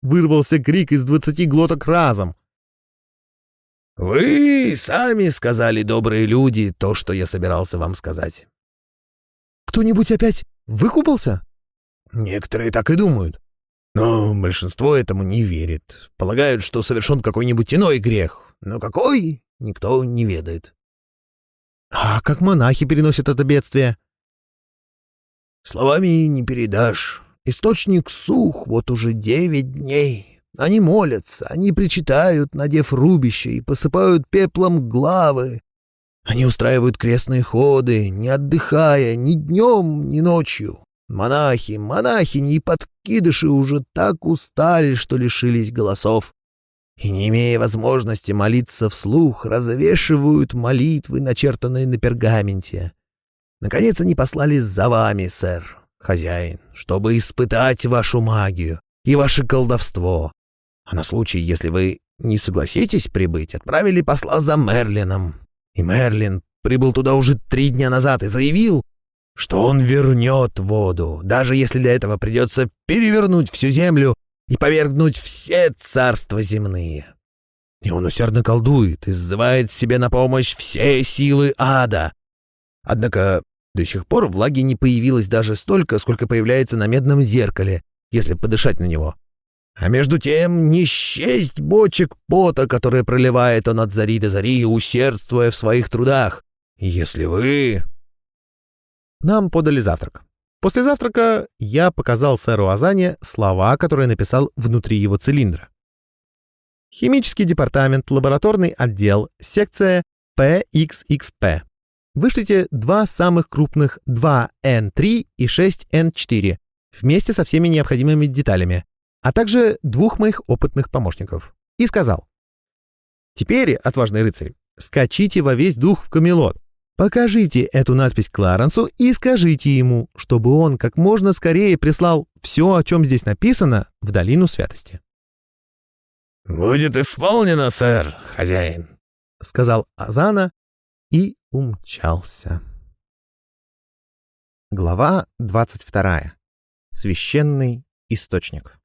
Вырвался крик из двадцати глоток разом. «Вы сами сказали, добрые люди, то, что я собирался вам сказать». «Кто-нибудь опять выкупался?» «Некоторые так и думают. Но большинство этому не верит. Полагают, что совершен какой-нибудь иной грех. Но какой, никто не ведает». «А как монахи переносят это бедствие?» «Словами не передашь. Источник сух вот уже девять дней. Они молятся, они причитают, надев рубище, и посыпают пеплом главы. Они устраивают крестные ходы, не отдыхая ни днем, ни ночью. Монахи, монахини и подкидыши уже так устали, что лишились голосов. И, не имея возможности молиться вслух, развешивают молитвы, начертанные на пергаменте. Наконец они послали за вами, сэр, хозяин, чтобы испытать вашу магию и ваше колдовство. А на случай, если вы не согласитесь прибыть, отправили посла за Мерлином. И Мерлин прибыл туда уже три дня назад и заявил, что он вернет воду, даже если для этого придется перевернуть всю землю и повергнуть все царства земные. И он усердно колдует и сзывает себе на помощь все силы ада. Однако до сих пор влаги не появилось даже столько, сколько появляется на медном зеркале, если подышать на него. А между тем не счесть бочек пота, которые проливает он от зари до зари, усердствуя в своих трудах. Если вы... Нам подали завтрак. После завтрака я показал сэру Азане слова, которые написал внутри его цилиндра. Химический департамент, лабораторный отдел, секция PXXP. Вышлите два самых крупных 2N3 и 6N4 вместе со всеми необходимыми деталями, а также двух моих опытных помощников. И сказал. Теперь, отважный рыцарь, скачите во весь дух в Камелот. Покажите эту надпись Кларенсу и скажите ему, чтобы он как можно скорее прислал все, о чем здесь написано, в долину святости. «Будет исполнено, сэр, хозяин», — сказал Азана и умчался. Глава 22. Священный источник.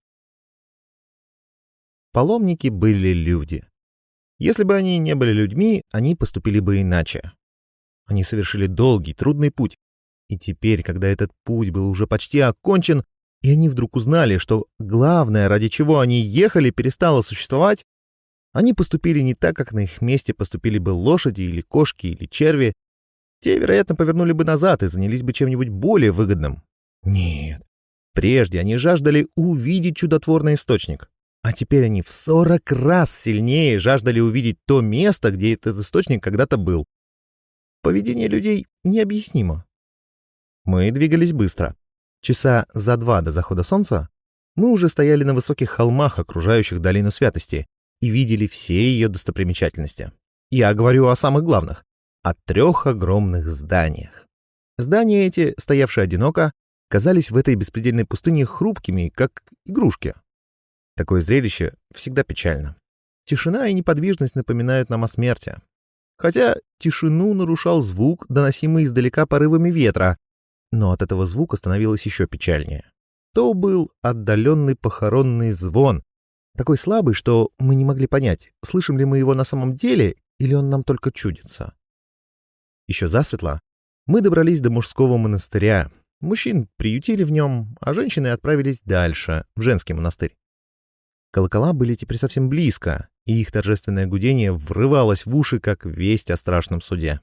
Паломники были люди. Если бы они не были людьми, они поступили бы иначе. Они совершили долгий, трудный путь. И теперь, когда этот путь был уже почти окончен, и они вдруг узнали, что главное, ради чего они ехали, перестало существовать, они поступили не так, как на их месте поступили бы лошади или кошки или черви. Те, вероятно, повернули бы назад и занялись бы чем-нибудь более выгодным. Нет. Прежде они жаждали увидеть чудотворный источник. А теперь они в сорок раз сильнее жаждали увидеть то место, где этот источник когда-то был. Поведение людей необъяснимо. Мы двигались быстро. Часа за два до захода солнца мы уже стояли на высоких холмах, окружающих долину святости, и видели все ее достопримечательности. Я говорю о самых главных, о трех огромных зданиях. Здания эти, стоявшие одиноко, казались в этой беспредельной пустыне хрупкими, как игрушки. Такое зрелище всегда печально. Тишина и неподвижность напоминают нам о смерти. Хотя тишину нарушал звук, доносимый издалека порывами ветра, но от этого звука становилось еще печальнее. То был отдаленный похоронный звон, такой слабый, что мы не могли понять, слышим ли мы его на самом деле или он нам только чудится. Еще засветло мы добрались до мужского монастыря. Мужчин приютили в нем, а женщины отправились дальше, в женский монастырь. Колокола были теперь совсем близко, и их торжественное гудение врывалось в уши, как весть о страшном суде.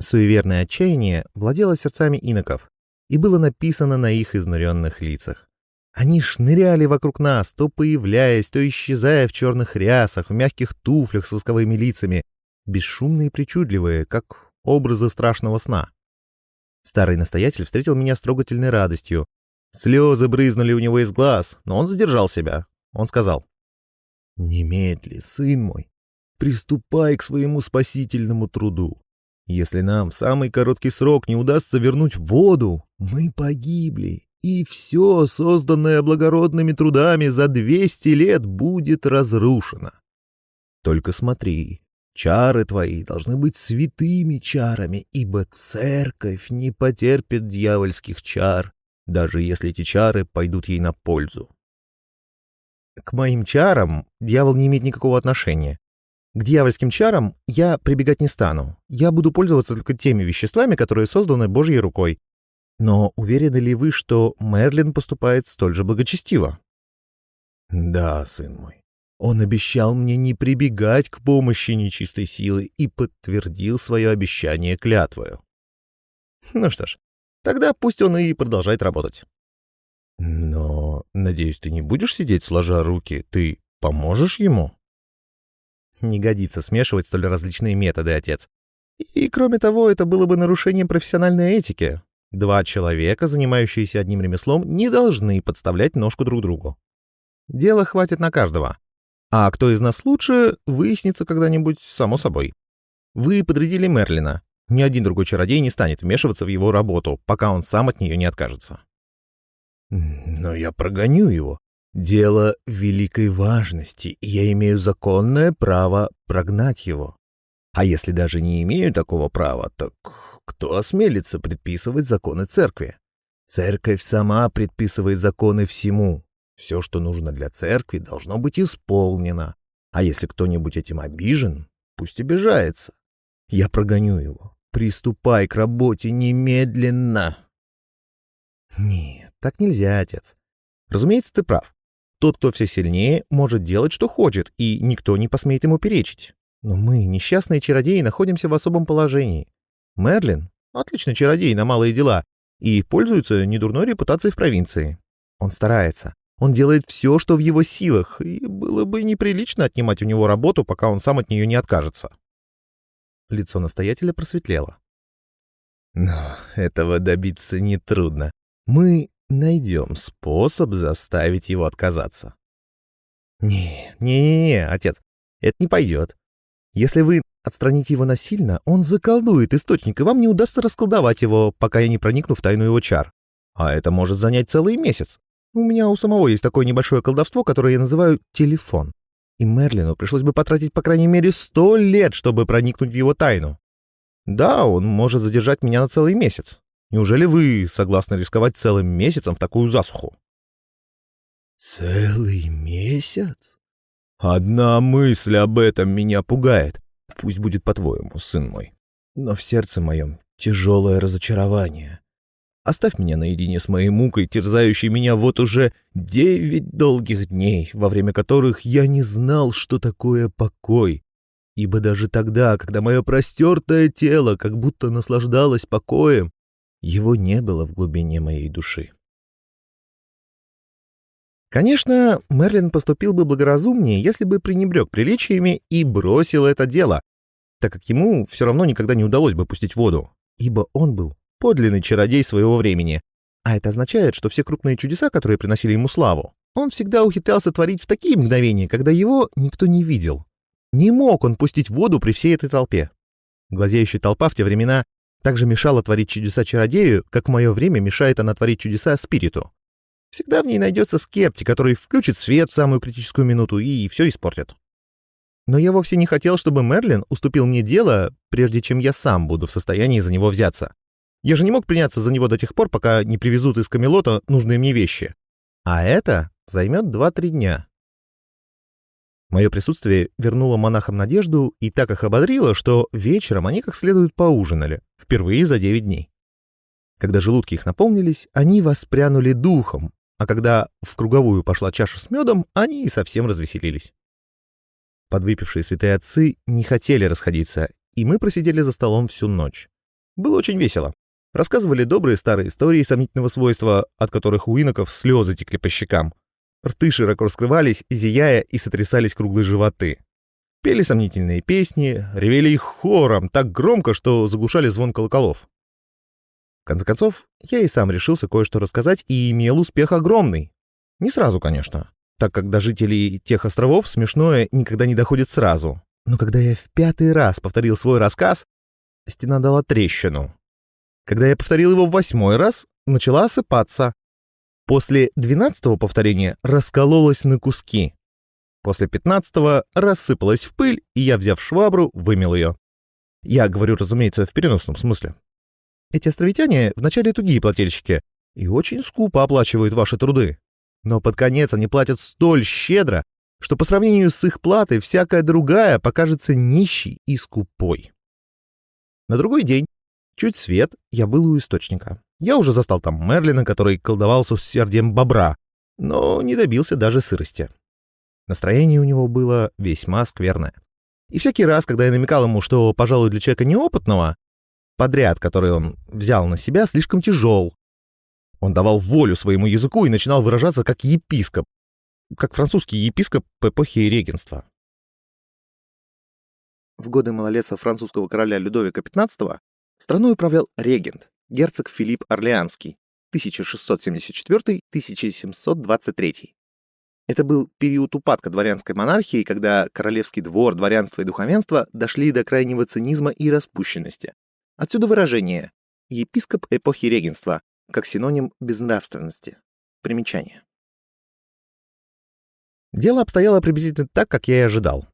Суеверное отчаяние владело сердцами иноков и было написано на их изнуренных лицах. Они шныряли вокруг нас, то появляясь, то исчезая в черных рясах, в мягких туфлях с восковыми лицами, бесшумные и причудливые, как образы страшного сна. Старый настоятель встретил меня с трогательной радостью. Слезы брызнули у него из глаз, но он задержал себя. Он сказал, «Немедли, сын мой, приступай к своему спасительному труду. Если нам в самый короткий срок не удастся вернуть воду, мы погибли, и все, созданное благородными трудами за 200 лет, будет разрушено. Только смотри, чары твои должны быть святыми чарами, ибо церковь не потерпит дьявольских чар, даже если эти чары пойдут ей на пользу. К моим чарам дьявол не имеет никакого отношения. К дьявольским чарам я прибегать не стану. Я буду пользоваться только теми веществами, которые созданы Божьей рукой. Но уверены ли вы, что Мерлин поступает столь же благочестиво? Да, сын мой. Он обещал мне не прибегать к помощи нечистой силы и подтвердил свое обещание клятвою. Ну что ж, тогда пусть он и продолжает работать. Но, надеюсь, ты не будешь сидеть сложа руки, ты поможешь ему? Не годится смешивать столь различные методы, отец. И, кроме того, это было бы нарушением профессиональной этики. Два человека, занимающиеся одним ремеслом, не должны подставлять ножку друг другу. Дела хватит на каждого. А кто из нас лучше, выяснится когда-нибудь само собой. Вы подрядили Мерлина. Ни один другой чародей не станет вмешиваться в его работу, пока он сам от нее не откажется. Но я прогоню его. Дело великой важности, и я имею законное право прогнать его. А если даже не имею такого права, так кто осмелится предписывать законы церкви? Церковь сама предписывает законы всему. Все, что нужно для церкви, должно быть исполнено. А если кто-нибудь этим обижен, пусть обижается. Я прогоню его. Приступай к работе немедленно. Нет, так нельзя, отец. Разумеется, ты прав. Тот, кто все сильнее, может делать, что хочет, и никто не посмеет ему перечить. Но мы, несчастные чародеи, находимся в особом положении. Мерлин — отличный чародей на малые дела и пользуется недурной репутацией в провинции. Он старается. Он делает все, что в его силах, и было бы неприлично отнимать у него работу, пока он сам от нее не откажется. Лицо настоятеля просветлело. Но этого добиться нетрудно. Мы найдем способ заставить его отказаться. Не, не, не, не, отец, это не пойдет. Если вы отстраните его насильно, он заколдует источник, и вам не удастся расколдовать его, пока я не проникну в тайну его чар. А это может занять целый месяц. У меня у самого есть такое небольшое колдовство, которое я называю телефон. И Мерлину пришлось бы потратить по крайней мере сто лет, чтобы проникнуть в его тайну. Да, он может задержать меня на целый месяц. Неужели вы согласны рисковать целым месяцем в такую засуху? Целый месяц? Одна мысль об этом меня пугает. Пусть будет по-твоему, сын мой. Но в сердце моем тяжелое разочарование. Оставь меня наедине с моей мукой, терзающей меня вот уже девять долгих дней, во время которых я не знал, что такое покой. Ибо даже тогда, когда мое простертое тело как будто наслаждалось покоем, его не было в глубине моей души. Конечно, Мерлин поступил бы благоразумнее, если бы пренебрег приличиями и бросил это дело, так как ему все равно никогда не удалось бы пустить воду, ибо он был подлинный чародей своего времени. А это означает, что все крупные чудеса, которые приносили ему славу, он всегда ухитрялся творить в такие мгновения, когда его никто не видел. Не мог он пустить воду при всей этой толпе. Глазеющая толпа в те времена также мешала творить чудеса чародею, как в мое время мешает она творить чудеса спириту. Всегда в ней найдется скептик, который включит свет в самую критическую минуту и все испортит. Но я вовсе не хотел, чтобы Мерлин уступил мне дело, прежде чем я сам буду в состоянии за него взяться. Я же не мог приняться за него до тех пор, пока не привезут из Камелота нужные мне вещи. А это займет 2-3 дня. Мое присутствие вернуло монахам надежду и так их ободрило, что вечером они как следует поужинали, впервые за 9 дней. Когда желудки их наполнились, они воспрянули духом, а когда в круговую пошла чаша с медом, они и совсем развеселились. Подвыпившие святые отцы не хотели расходиться, и мы просидели за столом всю ночь. Было очень весело. Рассказывали добрые старые истории сомнительного свойства, от которых у иноков слезы текли по щекам. Рты широко раскрывались, зияя и сотрясались круглые животы. Пели сомнительные песни, ревели их хором так громко, что заглушали звон колоколов. В конце концов, я и сам решился кое-что рассказать и имел успех огромный. Не сразу, конечно, так как до жителей тех островов смешное никогда не доходит сразу. Но когда я в пятый раз повторил свой рассказ, стена дала трещину. Когда я повторил его в восьмой раз, начала осыпаться. После двенадцатого повторения раскололась на куски. После пятнадцатого рассыпалась в пыль, и я, взяв швабру, вымел ее. Я говорю, разумеется, в переносном смысле. Эти островитяне вначале тугие плательщики и очень скупо оплачивают ваши труды. Но под конец они платят столь щедро, что по сравнению с их платой всякая другая покажется нищей и скупой. На другой день, чуть свет, я был у источника. Я уже застал там Мерлина, который колдовался с усердием бобра, но не добился даже сырости. Настроение у него было весьма скверное. И всякий раз, когда я намекал ему, что, пожалуй, для человека неопытного, Подряд, который он взял на себя, слишком тяжел. Он давал волю своему языку и начинал выражаться как епископ, как французский епископ в эпохе регенства. В годы малолетства французского короля Людовика XV страной управлял регент, герцог Филипп Орлеанский, 1674-1723. Это был период упадка дворянской монархии, когда королевский двор, дворянство и духовенство дошли до крайнего цинизма и распущенности Отсюда выражение «епископ эпохи регенства» как синоним безнравственности. Примечание. Дело обстояло приблизительно так, как я и ожидал.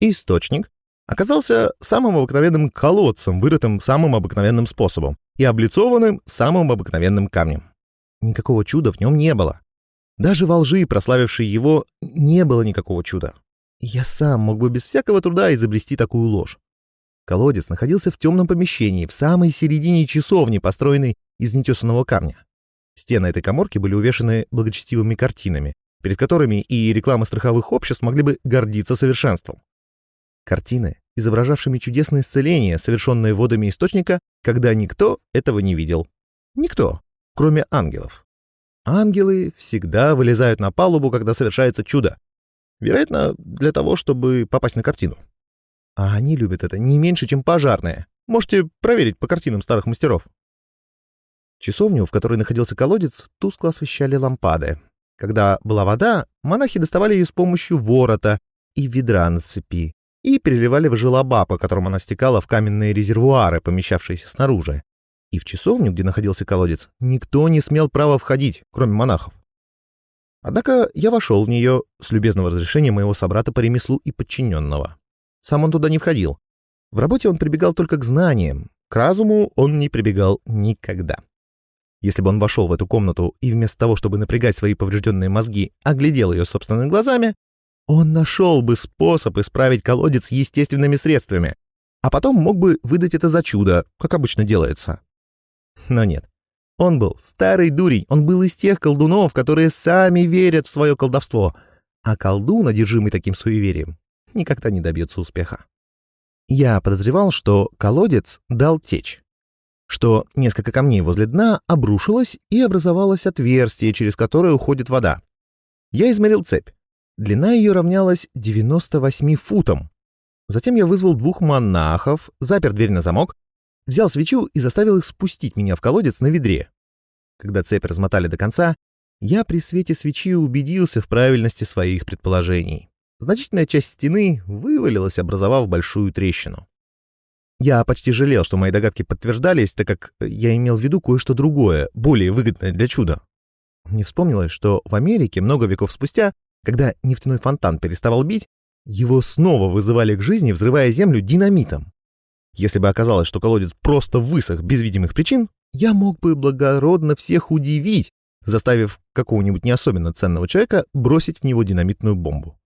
Источник оказался самым обыкновенным колодцем, вырытым самым обыкновенным способом и облицованным самым обыкновенным камнем. Никакого чуда в нем не было. Даже во лжи, прославившей его, не было никакого чуда. Я сам мог бы без всякого труда изобрести такую ложь. Колодец находился в темном помещении, в самой середине часовни, построенной из нетесанного камня. Стены этой коморки были увешаны благочестивыми картинами, перед которыми и реклама страховых обществ могли бы гордиться совершенством. Картины, изображавшими чудесное исцеление, совершенное водами источника, когда никто этого не видел. Никто, кроме ангелов. Ангелы всегда вылезают на палубу, когда совершается чудо. Вероятно, для того, чтобы попасть на картину. А они любят это не меньше, чем пожарные. Можете проверить по картинам старых мастеров. Часовню, в которой находился колодец, тускло освещали лампады. Когда была вода, монахи доставали ее с помощью ворота и ведра на цепи и переливали в желоба, по которым она стекала в каменные резервуары, помещавшиеся снаружи. И в часовню, где находился колодец, никто не смел право входить, кроме монахов. Однако я вошел в нее с любезного разрешения моего собрата по ремеслу и подчиненного. Сам он туда не входил. В работе он прибегал только к знаниям, к разуму он не прибегал никогда. Если бы он вошел в эту комнату и вместо того, чтобы напрягать свои поврежденные мозги, оглядел ее собственными глазами, он нашел бы способ исправить колодец естественными средствами, а потом мог бы выдать это за чудо, как обычно делается. Но нет. Он был старый дурень, он был из тех колдунов, которые сами верят в свое колдовство, а колдун, одержимый таким суеверием, никогда не добьется успеха. Я подозревал, что колодец дал течь, что несколько камней возле дна обрушилось и образовалось отверстие, через которое уходит вода. Я измерил цепь. Длина ее равнялась 98 футам. Затем я вызвал двух монахов, запер дверь на замок, взял свечу и заставил их спустить меня в колодец на ведре. Когда цепь размотали до конца, я при свете свечи убедился в правильности своих предположений. Значительная часть стены вывалилась, образовав большую трещину. Я почти жалел, что мои догадки подтверждались, так как я имел в виду кое-что другое, более выгодное для чуда. Мне вспомнилось, что в Америке много веков спустя, когда нефтяной фонтан переставал бить, его снова вызывали к жизни, взрывая землю динамитом. Если бы оказалось, что колодец просто высох без видимых причин, я мог бы благородно всех удивить, заставив какого-нибудь не особенно ценного человека бросить в него динамитную бомбу.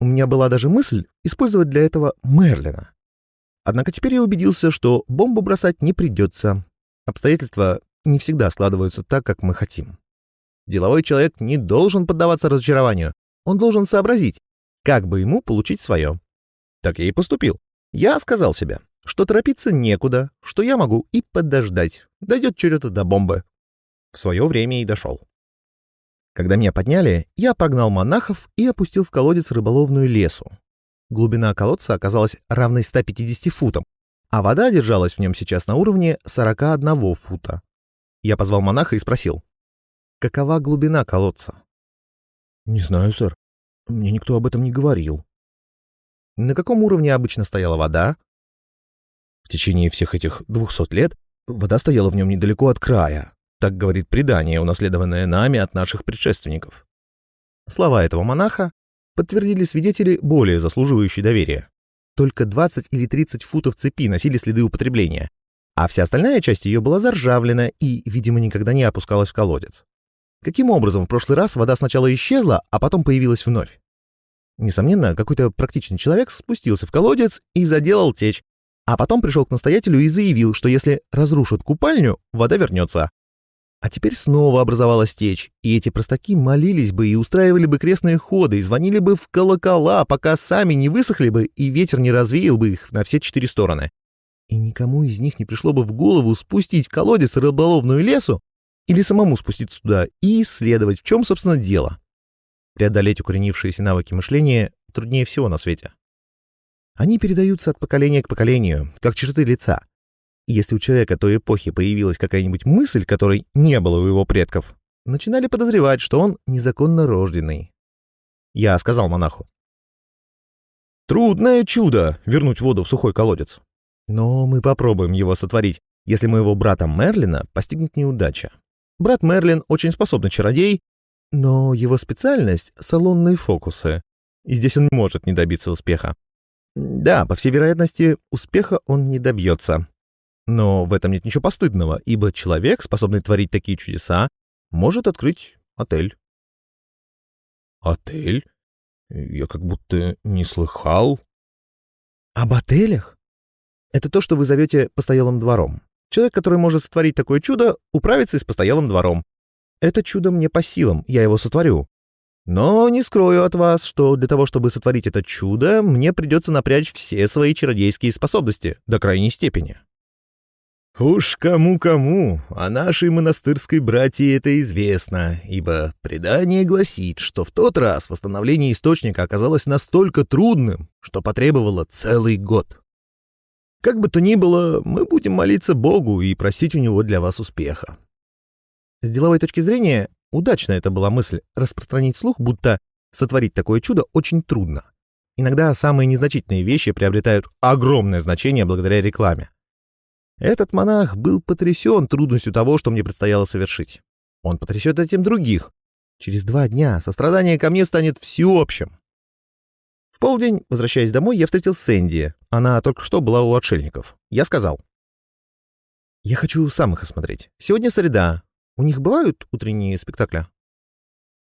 У меня была даже мысль использовать для этого Мерлина. Однако теперь я убедился, что бомбу бросать не придется. Обстоятельства не всегда складываются так, как мы хотим. Деловой человек не должен поддаваться разочарованию. Он должен сообразить, как бы ему получить свое. Так я и поступил. Я сказал себе, что торопиться некуда, что я могу и подождать. Дойдет черед до бомбы. В свое время и дошел. Когда меня подняли, я прогнал монахов и опустил в колодец рыболовную лесу. Глубина колодца оказалась равной 150 футам, а вода держалась в нем сейчас на уровне 41 фута. Я позвал монаха и спросил, какова глубина колодца? «Не знаю, сэр. Мне никто об этом не говорил». «На каком уровне обычно стояла вода?» В течение всех этих двухсот лет вода стояла в нем недалеко от края, так говорит предание, унаследованное нами от наших предшественников. Слова этого монаха подтвердили свидетели, более заслуживающие доверия. Только 20 или 30 футов цепи носили следы употребления, а вся остальная часть ее была заржавлена и, видимо, никогда не опускалась в колодец. Каким образом в прошлый раз вода сначала исчезла, а потом появилась вновь? Несомненно, какой-то практичный человек спустился в колодец и заделал течь, а потом пришел к настоятелю и заявил, что если разрушат купальню, вода вернется, а теперь снова образовалась течь, и эти простаки молились бы и устраивали бы крестные ходы, и звонили бы в колокола, пока сами не высохли бы, и ветер не развеял бы их на все четыре стороны. И никому из них не пришло бы в голову спустить в колодец рыболовную лесу или самому спуститься туда и исследовать, в чем, собственно, дело. Преодолеть укоренившиеся навыки мышления труднее всего на свете. Они передаются от поколения к поколению, как черты лица — если у человека той эпохи появилась какая-нибудь мысль, которой не было у его предков, начинали подозревать, что он незаконно рожденный. Я сказал монаху. «Трудное чудо — вернуть воду в сухой колодец. Но мы попробуем его сотворить. если моего брата Мерлина постигнет неудача. Брат Мерлин очень способный чародей, но его специальность — салонные фокусы, и здесь он не может не добиться успеха. Да, по всей вероятности, успеха он не добьется. Но в этом нет ничего постыдного, ибо человек, способный творить такие чудеса, может открыть отель. Отель? Я как будто не слыхал. Об отелях? Это то, что вы зовете постоялым двором. Человек, который может сотворить такое чудо, управится и с постоялым двором. Это чудо мне по силам, я его сотворю. Но не скрою от вас, что для того, чтобы сотворить это чудо, мне придется напрячь все свои чародейские способности до крайней степени. Уж кому-кому, а нашей монастырской братье это известно, ибо предание гласит, что в тот раз восстановление источника оказалось настолько трудным, что потребовало целый год. Как бы то ни было, мы будем молиться Богу и просить у него для вас успеха. С деловой точки зрения, удачно это была мысль распространить слух, будто сотворить такое чудо очень трудно. Иногда самые незначительные вещи приобретают огромное значение благодаря рекламе. Этот монах был потрясен трудностью того, что мне предстояло совершить. Он потрясет этим других. Через два дня сострадание ко мне станет всеобщим. В полдень, возвращаясь домой, я встретил Сэнди. Она только что была у отшельников. Я сказал. «Я хочу сам их осмотреть. Сегодня среда. У них бывают утренние спектакли?»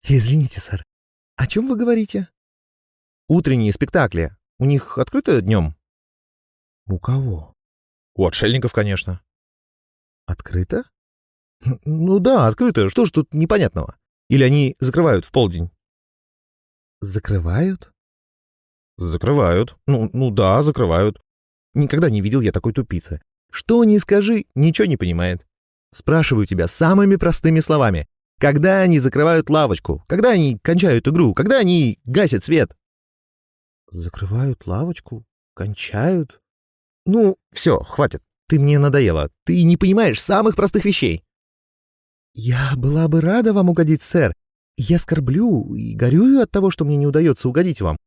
«Извините, сэр. О чем вы говорите?» «Утренние спектакли. У них открыто днем?» «У кого?» «У отшельников, конечно». «Открыто?» «Ну да, открыто. Что ж тут непонятного? Или они закрывают в полдень?» «Закрывают?» Закрывают. Ну, ну да, закрывают. Никогда не видел я такой тупицы. Что ни скажи, ничего не понимает. Спрашиваю тебя самыми простыми словами. Когда они закрывают лавочку? Когда они кончают игру? Когда они гасят свет? Закрывают лавочку? Кончают? Ну, все, хватит. Ты мне надоела. Ты не понимаешь самых простых вещей. Я была бы рада вам угодить, сэр. Я скорблю и горюю от того, что мне не удается угодить вам.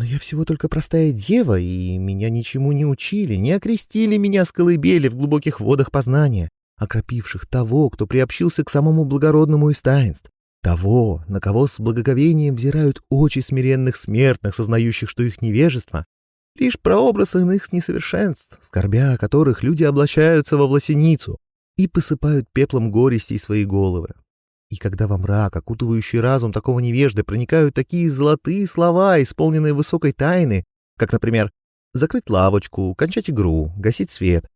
Но я всего только простая дева, и меня ничему не учили, не окрестили меня с колыбели в глубоких водах познания, окропивших того, кто приобщился к самому благородному из таинств, того, на кого с благоговением взирают очи смиренных смертных, сознающих, что их невежество — лишь прообраз иных несовершенств, скорбя о которых люди облачаются во власеницу и посыпают пеплом горестей свои головы. И когда во мрак, окутывающий разум такого невежды, проникают такие золотые слова, исполненные высокой тайны, как, например, закрыть лавочку, кончать игру, гасить свет,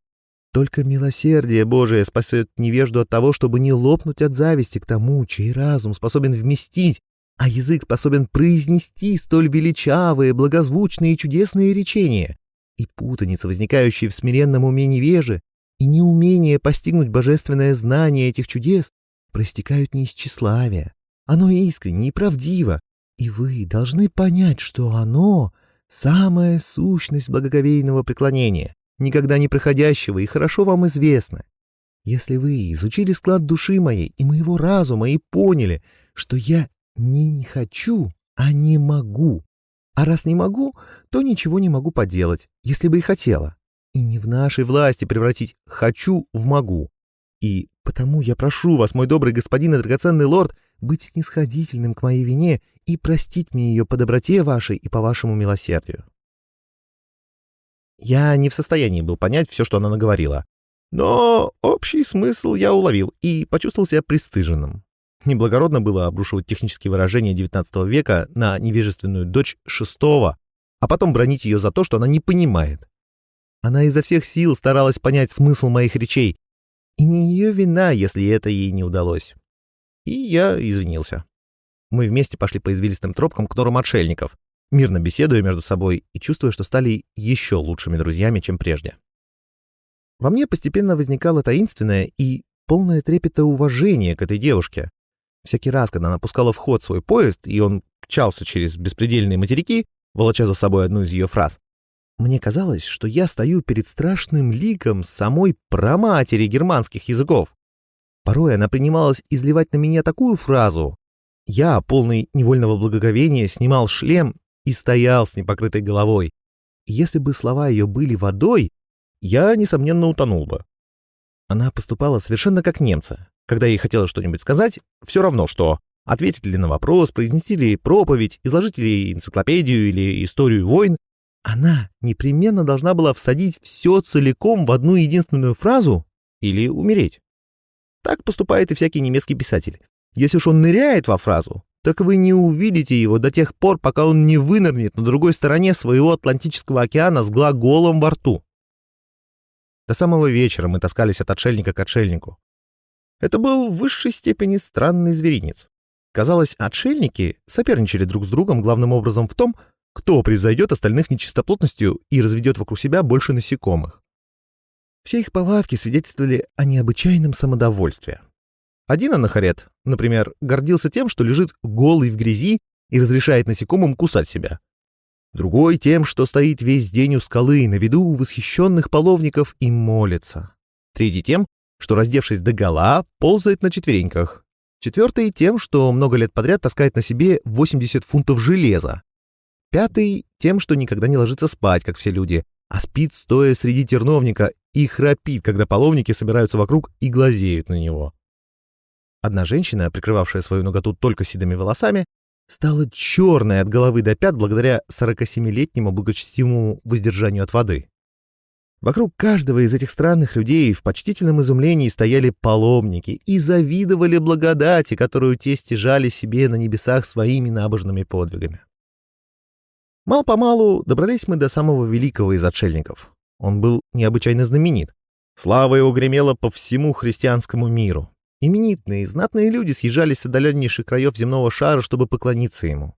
только милосердие Божие спасет невежду от того, чтобы не лопнуть от зависти к тому, чей разум способен вместить, а язык способен произнести столь величавые, благозвучные и чудесные речения, и путаница, возникающая в смиренном уме невежи, и неумение постигнуть божественное знание этих чудес, проистекают не из тщеславия. Оно искренне и правдиво, и вы должны понять, что оно — самая сущность благоговейного преклонения, никогда не проходящего и хорошо вам известно. Если вы изучили склад души моей и моего разума и поняли, что я не хочу, а не могу, а раз не могу, то ничего не могу поделать, если бы и хотела. И не в нашей власти превратить «хочу» в «могу». И потому я прошу вас, мой добрый господин и драгоценный лорд, быть снисходительным к моей вине и простить мне ее по доброте вашей и по вашему милосердию. Я не в состоянии был понять все, что она наговорила. Но общий смысл я уловил и почувствовал себя пристыженным. Неблагородно было обрушивать технические выражения XIX века на невежественную дочь шестого, а потом бронить ее за то, что она не понимает. Она изо всех сил старалась понять смысл моих речей, и не ее вина, если это ей не удалось. И я извинился. Мы вместе пошли по извилистым тропкам к норам отшельников, мирно беседуя между собой и чувствуя, что стали еще лучшими друзьями, чем прежде. Во мне постепенно возникало таинственное и полное трепета уважение к этой девушке. Всякий раз, когда она пускала в ход свой поезд, и он кчался через беспредельные материки, волоча за собой одну из ее фраз, мне казалось, что я стою перед страшным ликом самой праматери германских языков. Порой она принималась изливать на меня такую фразу. Я, полный невольного благоговения, снимал шлем и стоял с непокрытой головой. Если бы слова ее были водой, я, несомненно, утонул бы. Она поступала совершенно как немцы. Когда ей хотелось что-нибудь сказать, все равно что. Ответить ли на вопрос, произнести ли проповедь, изложить ли энциклопедию или историю войн, она непременно должна была всадить все целиком в одну единственную фразу или умереть. Так поступает и всякий немецкий писатель. Если уж он ныряет во фразу, так вы не увидите его до тех пор, пока он не вынырнет на другой стороне своего Атлантического океана с глаголом во рту. До самого вечера мы таскались от отшельника к отшельнику. Это был в высшей степени странный зверинец. Казалось, отшельники соперничали друг с другом главным образом в том, кто превзойдет остальных нечистоплотностью и разведет вокруг себя больше насекомых. Все их повадки свидетельствовали о необычайном самодовольстве. Один анахарет, например, гордился тем, что лежит голый в грязи и разрешает насекомым кусать себя. Другой тем, что стоит весь день у скалы на виду у восхищенных половников и молится. Третий тем, что, раздевшись до гола, ползает на четвереньках. Четвертый тем, что много лет подряд таскает на себе 80 фунтов железа, Пятый — тем, что никогда не ложится спать, как все люди, а спит, стоя среди терновника, и храпит, когда половники собираются вокруг и глазеют на него. Одна женщина, прикрывавшая свою ноготу только седыми волосами, стала черной от головы до пят благодаря 47-летнему благочестивому воздержанию от воды. Вокруг каждого из этих странных людей в почтительном изумлении стояли паломники и завидовали благодати, которую те стяжали себе на небесах своими набожными подвигами. Мал-помалу добрались мы до самого великого из отшельников. Он был необычайно знаменит. Слава его гремела по всему христианскому миру. Именитные и знатные люди съезжались с отдаленнейших краев земного шара, чтобы поклониться ему.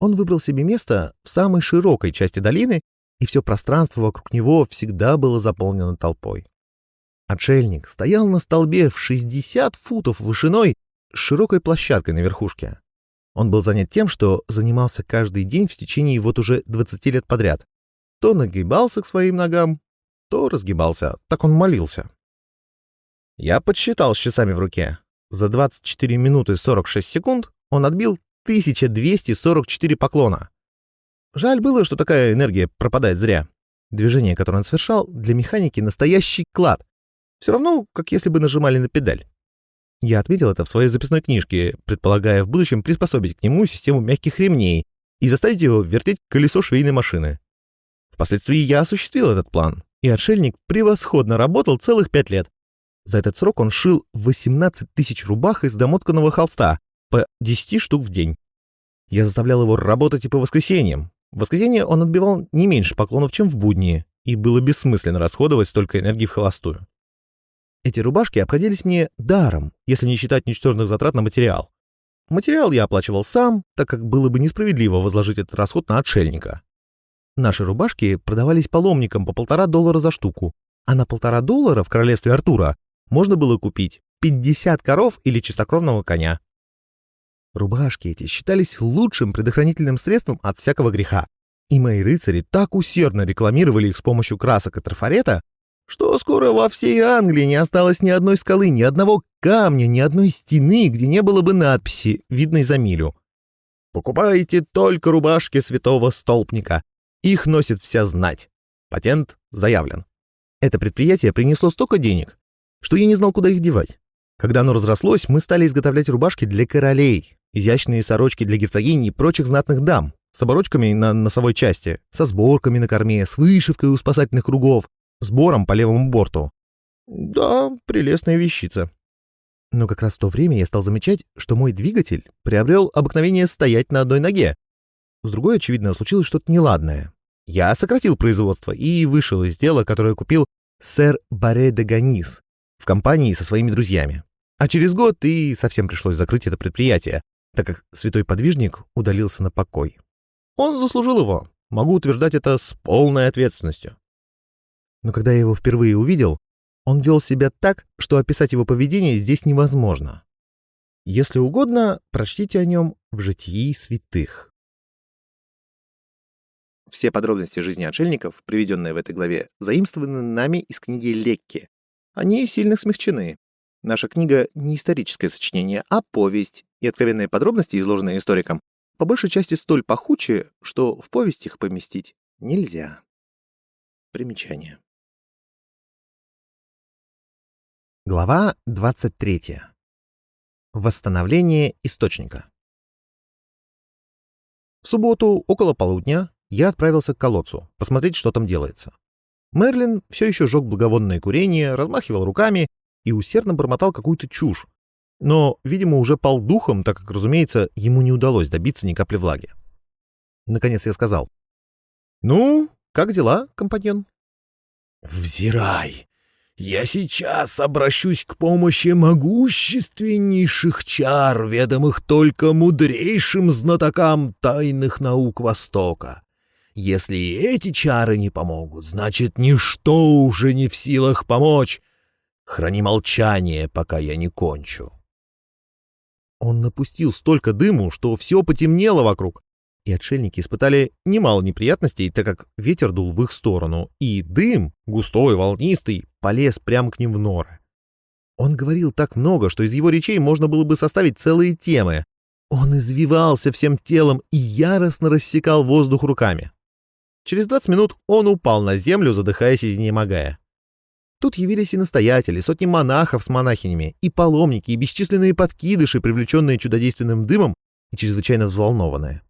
Он выбрал себе место в самой широкой части долины, и все пространство вокруг него всегда было заполнено толпой. Отшельник стоял на столбе в 60 футов вышиной с широкой площадкой на верхушке. Он был занят тем, что занимался каждый день в течение вот уже 20 лет подряд. То нагибался к своим ногам, то разгибался, так он молился. Я подсчитал с часами в руке. За 24 минуты 46 секунд он отбил 1244 поклона. Жаль было, что такая энергия пропадает зря. Движение, которое он совершал, для механики настоящий клад. Все равно, как если бы нажимали на педаль. Я отметил это в своей записной книжке, предполагая в будущем приспособить к нему систему мягких ремней и заставить его вертеть колесо швейной машины. Впоследствии я осуществил этот план, и отшельник превосходно работал целых пять лет. За этот срок он шил 18 тысяч рубах из домотканного холста по 10 штук в день. Я заставлял его работать и по воскресеньям. В воскресенье он отбивал не меньше поклонов, чем в будни, и было бессмысленно расходовать столько энергии в холостую. Эти рубашки обходились мне даром, если не считать ничтожных затрат на материал. Материал я оплачивал сам, так как было бы несправедливо возложить этот расход на отшельника. Наши рубашки продавались паломникам по полтора доллара за штуку, а на полтора доллара в королевстве Артура можно было купить 50 коров или чистокровного коня. Рубашки эти считались лучшим предохранительным средством от всякого греха, и мои рыцари так усердно рекламировали их с помощью красок и трафарета, что скоро во всей Англии не осталось ни одной скалы, ни одного камня, ни одной стены, где не было бы надписи, видной за милю. Покупайте только рубашки святого столпника. Их носит вся знать. Патент заявлен. Это предприятие принесло столько денег, что я не знал, куда их девать. Когда оно разрослось, мы стали изготовлять рубашки для королей, изящные сорочки для герцогинь и прочих знатных дам, с оборочками на носовой части, со сборками на корме, с вышивкой у спасательных кругов, сбором по левому борту. Да, прелестная вещица. Но как раз в то время я стал замечать, что мой двигатель приобрел обыкновение стоять на одной ноге. С другой, очевидно, случилось что-то неладное. Я сократил производство и вышел из дела, которое купил сэр Баре де Ганис в компании со своими друзьями. А через год и совсем пришлось закрыть это предприятие, так как святой подвижник удалился на покой. Он заслужил его, могу утверждать это с полной ответственностью но когда я его впервые увидел, он вел себя так, что описать его поведение здесь невозможно. Если угодно, прочтите о нем в «Житии святых». Все подробности жизни отшельников, приведенные в этой главе, заимствованы нами из книги Лекки. Они сильно смягчены. Наша книга не историческое сочинение, а повесть, и откровенные подробности, изложенные историком, по большей части столь пахучие, что в повесть их поместить нельзя. Примечание. Глава 23. Восстановление источника. В субботу около полудня я отправился к колодцу, посмотреть, что там делается. Мерлин все еще жег благовонное курение, размахивал руками и усердно бормотал какую-то чушь. Но, видимо, уже пал духом, так как, разумеется, ему не удалось добиться ни капли влаги. Наконец я сказал. «Ну, как дела, компаньон?» «Взирай! Я сейчас обращусь к помощи могущественнейших чар, ведомых только мудрейшим знатокам тайных наук Востока. Если эти чары не помогут, значит, ничто уже не в силах помочь. Храни молчание, пока я не кончу. Он напустил столько дыму, что все потемнело вокруг, и отшельники испытали немало неприятностей, так как ветер дул в их сторону, и дым, густой, волнистый, полез прямо к ним в норы. Он говорил так много, что из его речей можно было бы составить целые темы. Он извивался всем телом и яростно рассекал воздух руками. Через 20 минут он упал на землю, задыхаясь и изнемогая. Тут явились и настоятели, сотни монахов с монахинями, и паломники, и бесчисленные подкидыши, привлеченные чудодейственным дымом и чрезвычайно взволнованные.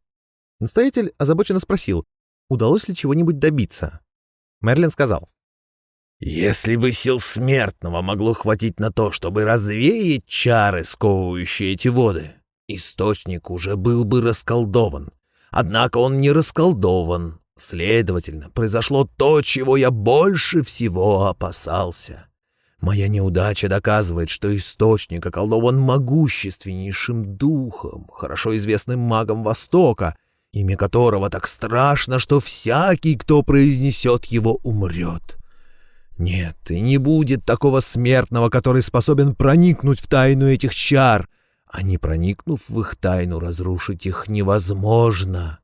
Настоятель озабоченно спросил, удалось ли чего-нибудь добиться. Мерлин сказал. «Если бы сил смертного могло хватить на то, чтобы развеять чары, сковывающие эти воды, источник уже был бы расколдован. Однако он не расколдован. Следовательно, произошло то, чего я больше всего опасался. Моя неудача доказывает, что источник околдован могущественнейшим духом, хорошо известным магом Востока, имя которого так страшно, что всякий, кто произнесет его, умрет. Нет, и не будет такого смертного, который способен проникнуть в тайну этих чар, а не проникнув в их тайну, разрушить их невозможно.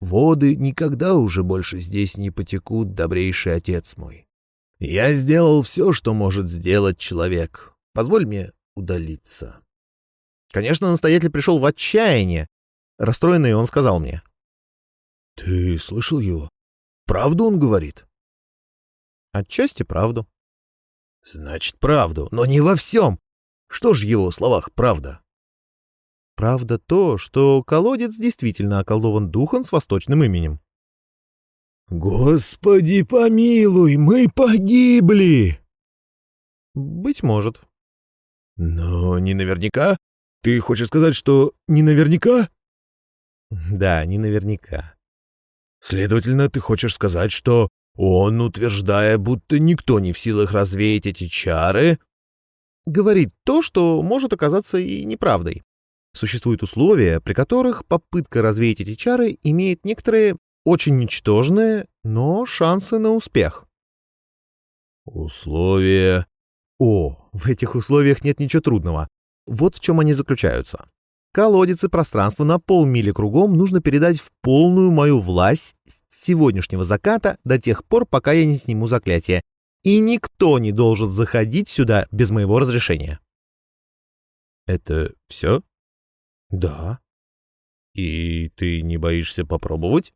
Воды никогда уже больше здесь не потекут, добрейший отец мой. Я сделал все, что может сделать человек. Позволь мне удалиться. Конечно, настоятель пришел в отчаяние, Расстроенный он сказал мне. «Ты слышал его? Правду он говорит?» «Отчасти правду». «Значит, правду, но не во всем. Что ж в его словах правда?» «Правда то, что колодец действительно околдован духом с восточным именем». «Господи помилуй, мы погибли!» «Быть может». «Но не наверняка? Ты хочешь сказать, что не наверняка?» Да, не наверняка. Следовательно, ты хочешь сказать, что он, утверждая, будто никто не в силах развеять эти чары, говорит то, что может оказаться и неправдой. Существуют условия, при которых попытка развеять эти чары имеет некоторые очень ничтожные, но шансы на успех. Условия... О, в этих условиях нет ничего трудного. Вот в чем они заключаются. Колодец и пространство на полмили кругом нужно передать в полную мою власть с сегодняшнего заката до тех пор, пока я не сниму заклятие. И никто не должен заходить сюда без моего разрешения. Это все? Да. И ты не боишься попробовать?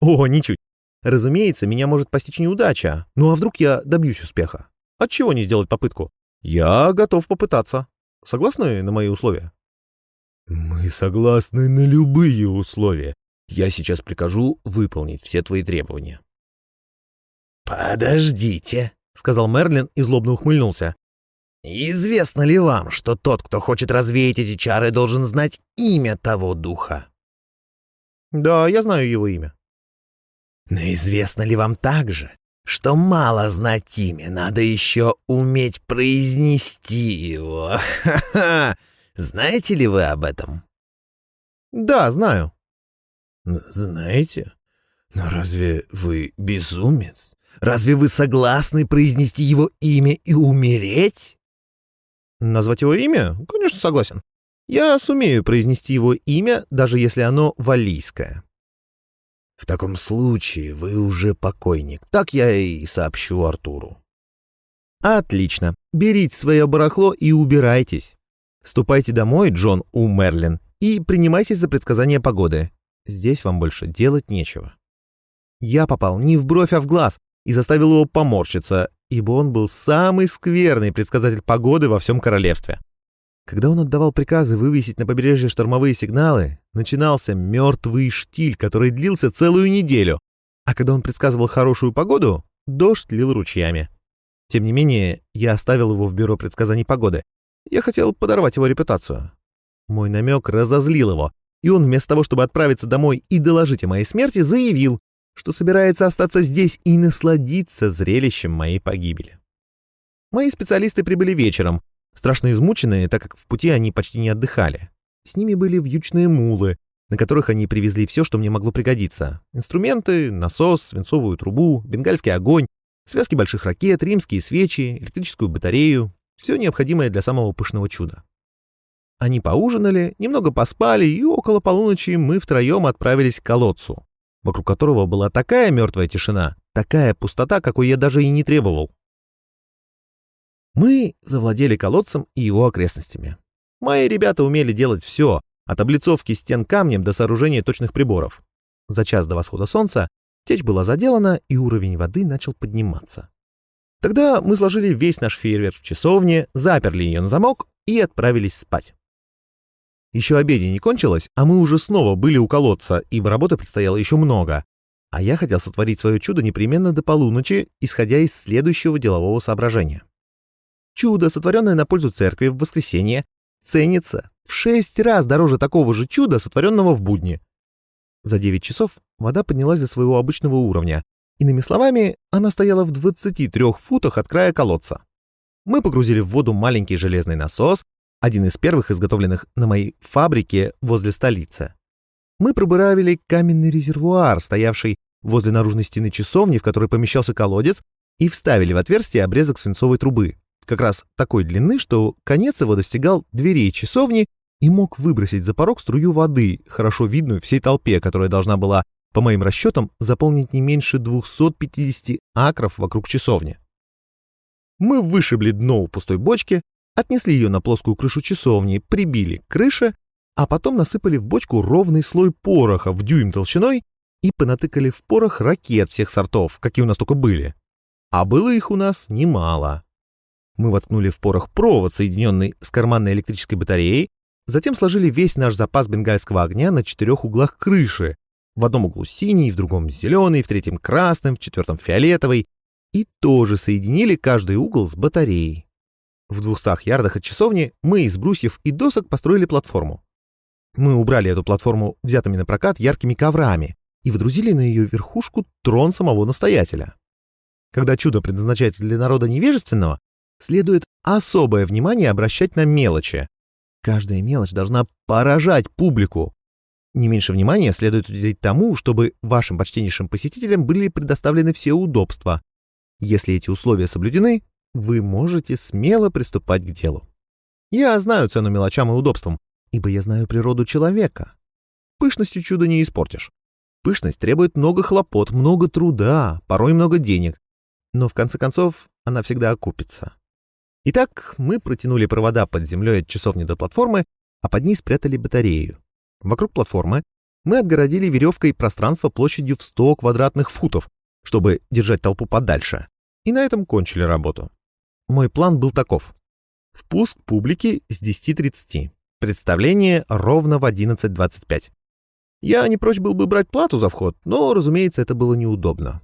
О, ничуть. Разумеется, меня может постичь неудача. Ну а вдруг я добьюсь успеха? Отчего не сделать попытку? Я готов попытаться. Согласны на мои условия? «Мы согласны на любые условия. Я сейчас прикажу выполнить все твои требования». «Подождите», — сказал Мерлин и злобно ухмыльнулся. «Известно ли вам, что тот, кто хочет развеять эти чары, должен знать имя того духа?» «Да, я знаю его имя». «Но известно ли вам также, что мало знать имя, надо еще уметь произнести его? Ха-ха!» Знаете ли вы об этом? Да, знаю. Знаете? Но разве вы безумец? Разве вы согласны произнести его имя и умереть? Назвать его имя? Конечно, согласен. Я сумею произнести его имя, даже если оно валийское. В таком случае вы уже покойник. Так я и сообщу Артуру. Отлично. Берите свое барахло и убирайтесь. Ступайте домой, Джон У. Мерлин, и принимайтесь за предсказание погоды. Здесь вам больше делать нечего. Я попал не в бровь, а в глаз и заставил его поморщиться, ибо он был самый скверный предсказатель погоды во всем королевстве. Когда он отдавал приказы вывесить на побережье штормовые сигналы, начинался мертвый штиль, который длился целую неделю, а когда он предсказывал хорошую погоду, дождь лил ручьями. Тем не менее, я оставил его в бюро предсказаний погоды. Я хотел подорвать его репутацию. Мой намек разозлил его, и он вместо того, чтобы отправиться домой и доложить о моей смерти, заявил, что собирается остаться здесь и насладиться зрелищем моей погибели. Мои специалисты прибыли вечером, страшно измученные, так как в пути они почти не отдыхали. С ними были вьючные мулы, на которых они привезли все, что мне могло пригодиться. Инструменты, насос, свинцовую трубу, бенгальский огонь, связки больших ракет, римские свечи, электрическую батарею. Все необходимое для самого пышного чуда. Они поужинали, немного поспали, и около полуночи мы втроем отправились к колодцу, вокруг которого была такая мертвая тишина, такая пустота, какой я даже и не требовал. Мы завладели колодцем и его окрестностями. Мои ребята умели делать все, от облицовки стен камнем до сооружения точных приборов. За час до восхода солнца течь была заделана, и уровень воды начал подниматься. Тогда мы сложили весь наш фейерверк в часовне, заперли ее на замок и отправились спать. Еще обедень не кончилось, а мы уже снова были у колодца, ибо работы предстояло еще много. А я хотел сотворить свое чудо непременно до полуночи, исходя из следующего делового соображения. Чудо, сотворенное на пользу церкви в воскресенье, ценится в шесть раз дороже такого же чуда, сотворенного в будни. За девять часов вода поднялась до своего обычного уровня, иными словами, она стояла в 23 футах от края колодца. Мы погрузили в воду маленький железный насос, один из первых изготовленных на моей фабрике возле столицы. Мы пробыравили каменный резервуар, стоявший возле наружной стены часовни, в которой помещался колодец, и вставили в отверстие обрезок свинцовой трубы как раз такой длины, что конец его достигал дверей часовни и мог выбросить за порог струю воды, хорошо видную всей толпе, которая должна была, по моим расчетам, заполнить не меньше 250 акров вокруг часовни. Мы вышибли дно у пустой бочки, отнесли ее на плоскую крышу часовни, прибили к крыше, а потом насыпали в бочку ровный слой пороха в дюйм толщиной и понатыкали в порох ракет всех сортов, какие у нас только были. А было их у нас немало. Мы воткнули в порох провод, соединенный с карманной электрической батареей, затем сложили весь наш запас бенгальского огня на четырех углах крыши. В одном углу синий, в другом зеленый, в третьем красным, в четвертом фиолетовый. И тоже соединили каждый угол с батареей. В двухстах ярдах от часовни мы из брусьев и досок построили платформу. Мы убрали эту платформу взятыми на прокат яркими коврами и водрузили на ее верхушку трон самого настоятеля. Когда чудо предназначается для народа невежественного, следует особое внимание обращать на мелочи. Каждая мелочь должна поражать публику. Не меньше внимания следует уделить тому, чтобы вашим почтеннейшим посетителям были предоставлены все удобства. Если эти условия соблюдены, вы можете смело приступать к делу. Я знаю цену мелочам и удобствам, ибо я знаю природу человека. Пышностью чуда не испортишь. Пышность требует много хлопот, много труда, порой много денег. Но в конце концов она всегда окупится. Итак, мы протянули провода под землей от часовни до платформы, а под ней спрятали батарею. Вокруг платформы мы отгородили веревкой пространство площадью в 100 квадратных футов, чтобы держать толпу подальше, и на этом кончили работу. Мой план был таков. Впуск публики с 10.30. Представление ровно в 11.25. Я не прочь был бы брать плату за вход, но, разумеется, это было неудобно.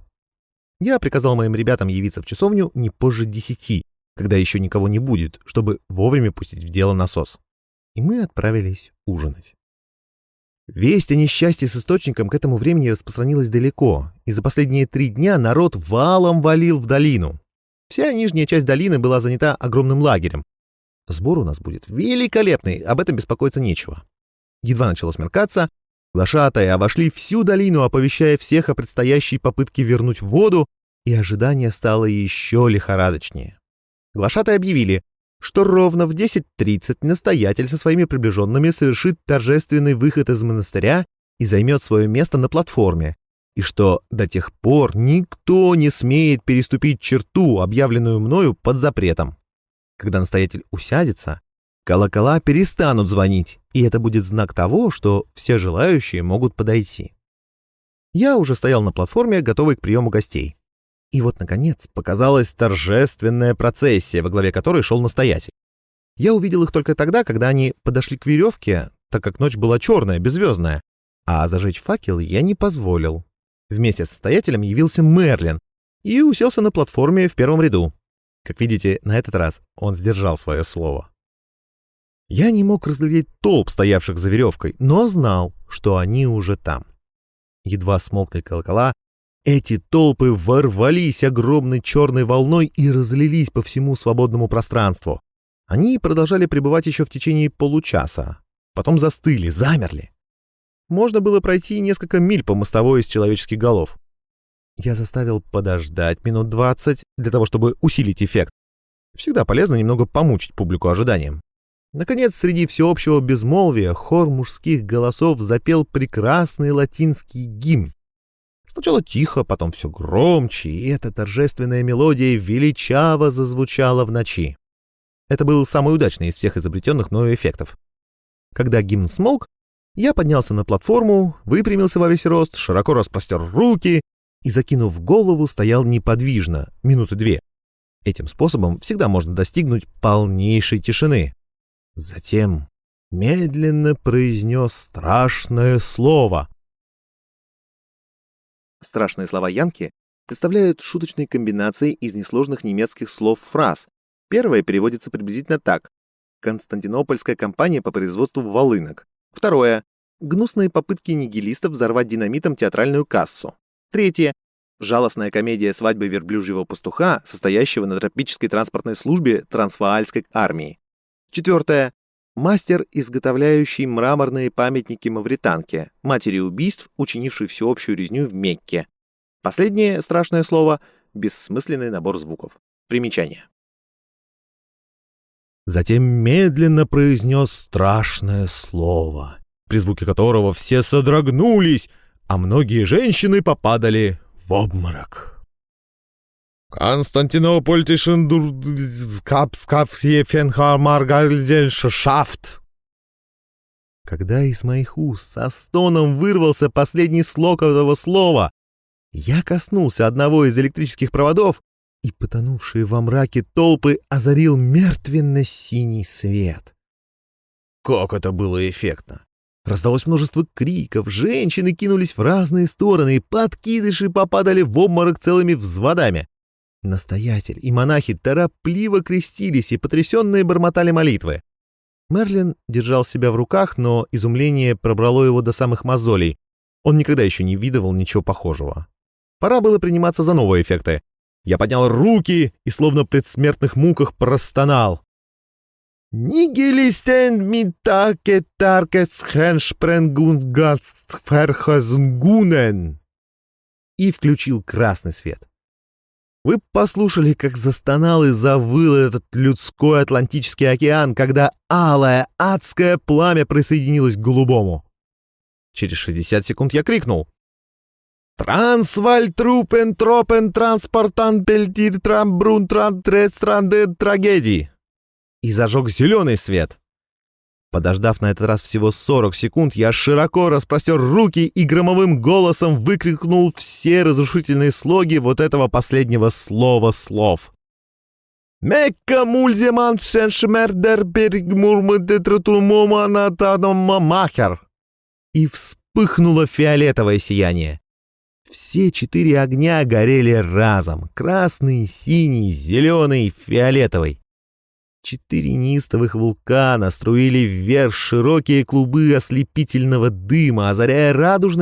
Я приказал моим ребятам явиться в часовню не позже 10, когда еще никого не будет, чтобы вовремя пустить в дело насос. И мы отправились ужинать. Весть о несчастье с источником к этому времени распространилась далеко, и за последние три дня народ валом валил в долину. Вся нижняя часть долины была занята огромным лагерем. Сбор у нас будет великолепный, об этом беспокоиться нечего. Едва начало смеркаться, глашатые обошли всю долину, оповещая всех о предстоящей попытке вернуть воду, и ожидание стало еще лихорадочнее. Глашатые объявили, что ровно в 10.30 настоятель со своими приближенными совершит торжественный выход из монастыря и займет свое место на платформе, и что до тех пор никто не смеет переступить черту, объявленную мною под запретом. Когда настоятель усядется, колокола перестанут звонить, и это будет знак того, что все желающие могут подойти. Я уже стоял на платформе, готовый к приему гостей. И вот, наконец, показалась торжественная процессия, во главе которой шел настоятель. Я увидел их только тогда, когда они подошли к веревке, так как ночь была черная, беззвездная, а зажечь факел я не позволил. Вместе с настоятелем явился Мерлин и уселся на платформе в первом ряду. Как видите, на этот раз он сдержал свое слово. Я не мог разглядеть толп, стоявших за веревкой, но знал, что они уже там. Едва смолкли колокола, эти толпы ворвались огромной черной волной и разлились по всему свободному пространству. Они продолжали пребывать еще в течение получаса, потом застыли, замерли. Можно было пройти несколько миль по мостовой из человеческих голов. Я заставил подождать минут двадцать для того, чтобы усилить эффект. Всегда полезно немного помучить публику ожиданием. Наконец, среди всеобщего безмолвия хор мужских голосов запел прекрасный латинский гимн. Сначала тихо, потом все громче, и эта торжественная мелодия величаво зазвучала в ночи. Это был самый удачный из всех изобретенных мною эффектов. Когда гимн смолк, я поднялся на платформу, выпрямился во весь рост, широко распростер руки и, закинув голову, стоял неподвижно, минуты две. Этим способом всегда можно достигнуть полнейшей тишины. Затем медленно произнес страшное слово. Страшные слова Янки представляют шуточные комбинации из несложных немецких слов-фраз. Первое переводится приблизительно так. Константинопольская компания по производству волынок. Второе. Гнусные попытки нигилистов взорвать динамитом театральную кассу. Третье. Жалостная комедия свадьбы верблюжьего пастуха, состоящего на тропической транспортной службе Трансваальской армии. Четвертое. Мастер, изготовляющий мраморные памятники Мавританке, матери убийств, учинившей всеобщую резню в Мекке. Последнее страшное слово — бессмысленный набор звуков. Примечание. Затем медленно произнес страшное слово, при звуке которого все содрогнулись, а многие женщины попадали в обморок. Константинополь Тишендурскапскапфенхармаргальзельшафт. Когда из моих уст со стоном вырвался последний слог этого слова, я коснулся одного из электрических проводов, и потонувшие во мраке толпы озарил мертвенно-синий свет. Как это было эффектно! Раздалось множество криков, женщины кинулись в разные стороны, подкидыши попадали в обморок целыми взводами. Настоятель и монахи торопливо крестились и потрясенные бормотали молитвы. Мерлин держал себя в руках, но изумление пробрало его до самых мозолей. Он никогда еще не видывал ничего похожего. Пора было приниматься за новые эффекты. Я поднял руки и словно в предсмертных муках простонал. «Нигелистен митаке таркес хеншпренгунгасферхазнгунен» и включил красный свет. Вы послушали, как застонал и завыл этот людской Атлантический океан, когда алое адское пламя присоединилось к голубому. Через 60 секунд я крикнул. «Трансваль трупен тропен транспортан пельтир трамбрун тран трагедии!» И зажег зеленый свет. Подождав на этот раз всего 40 секунд, я широко распростер руки и громовым голосом выкрикнул все разрушительные слоги вот этого последнего слова слов. «Мекка мульземан шеншмердер махер!» И вспыхнуло фиолетовое сияние. Все четыре огня горели разом — красный, синий, зеленый, фиолетовый. Четыре неистовых вулкана струили вверх широкие клубы ослепительного дыма, озаряя радужным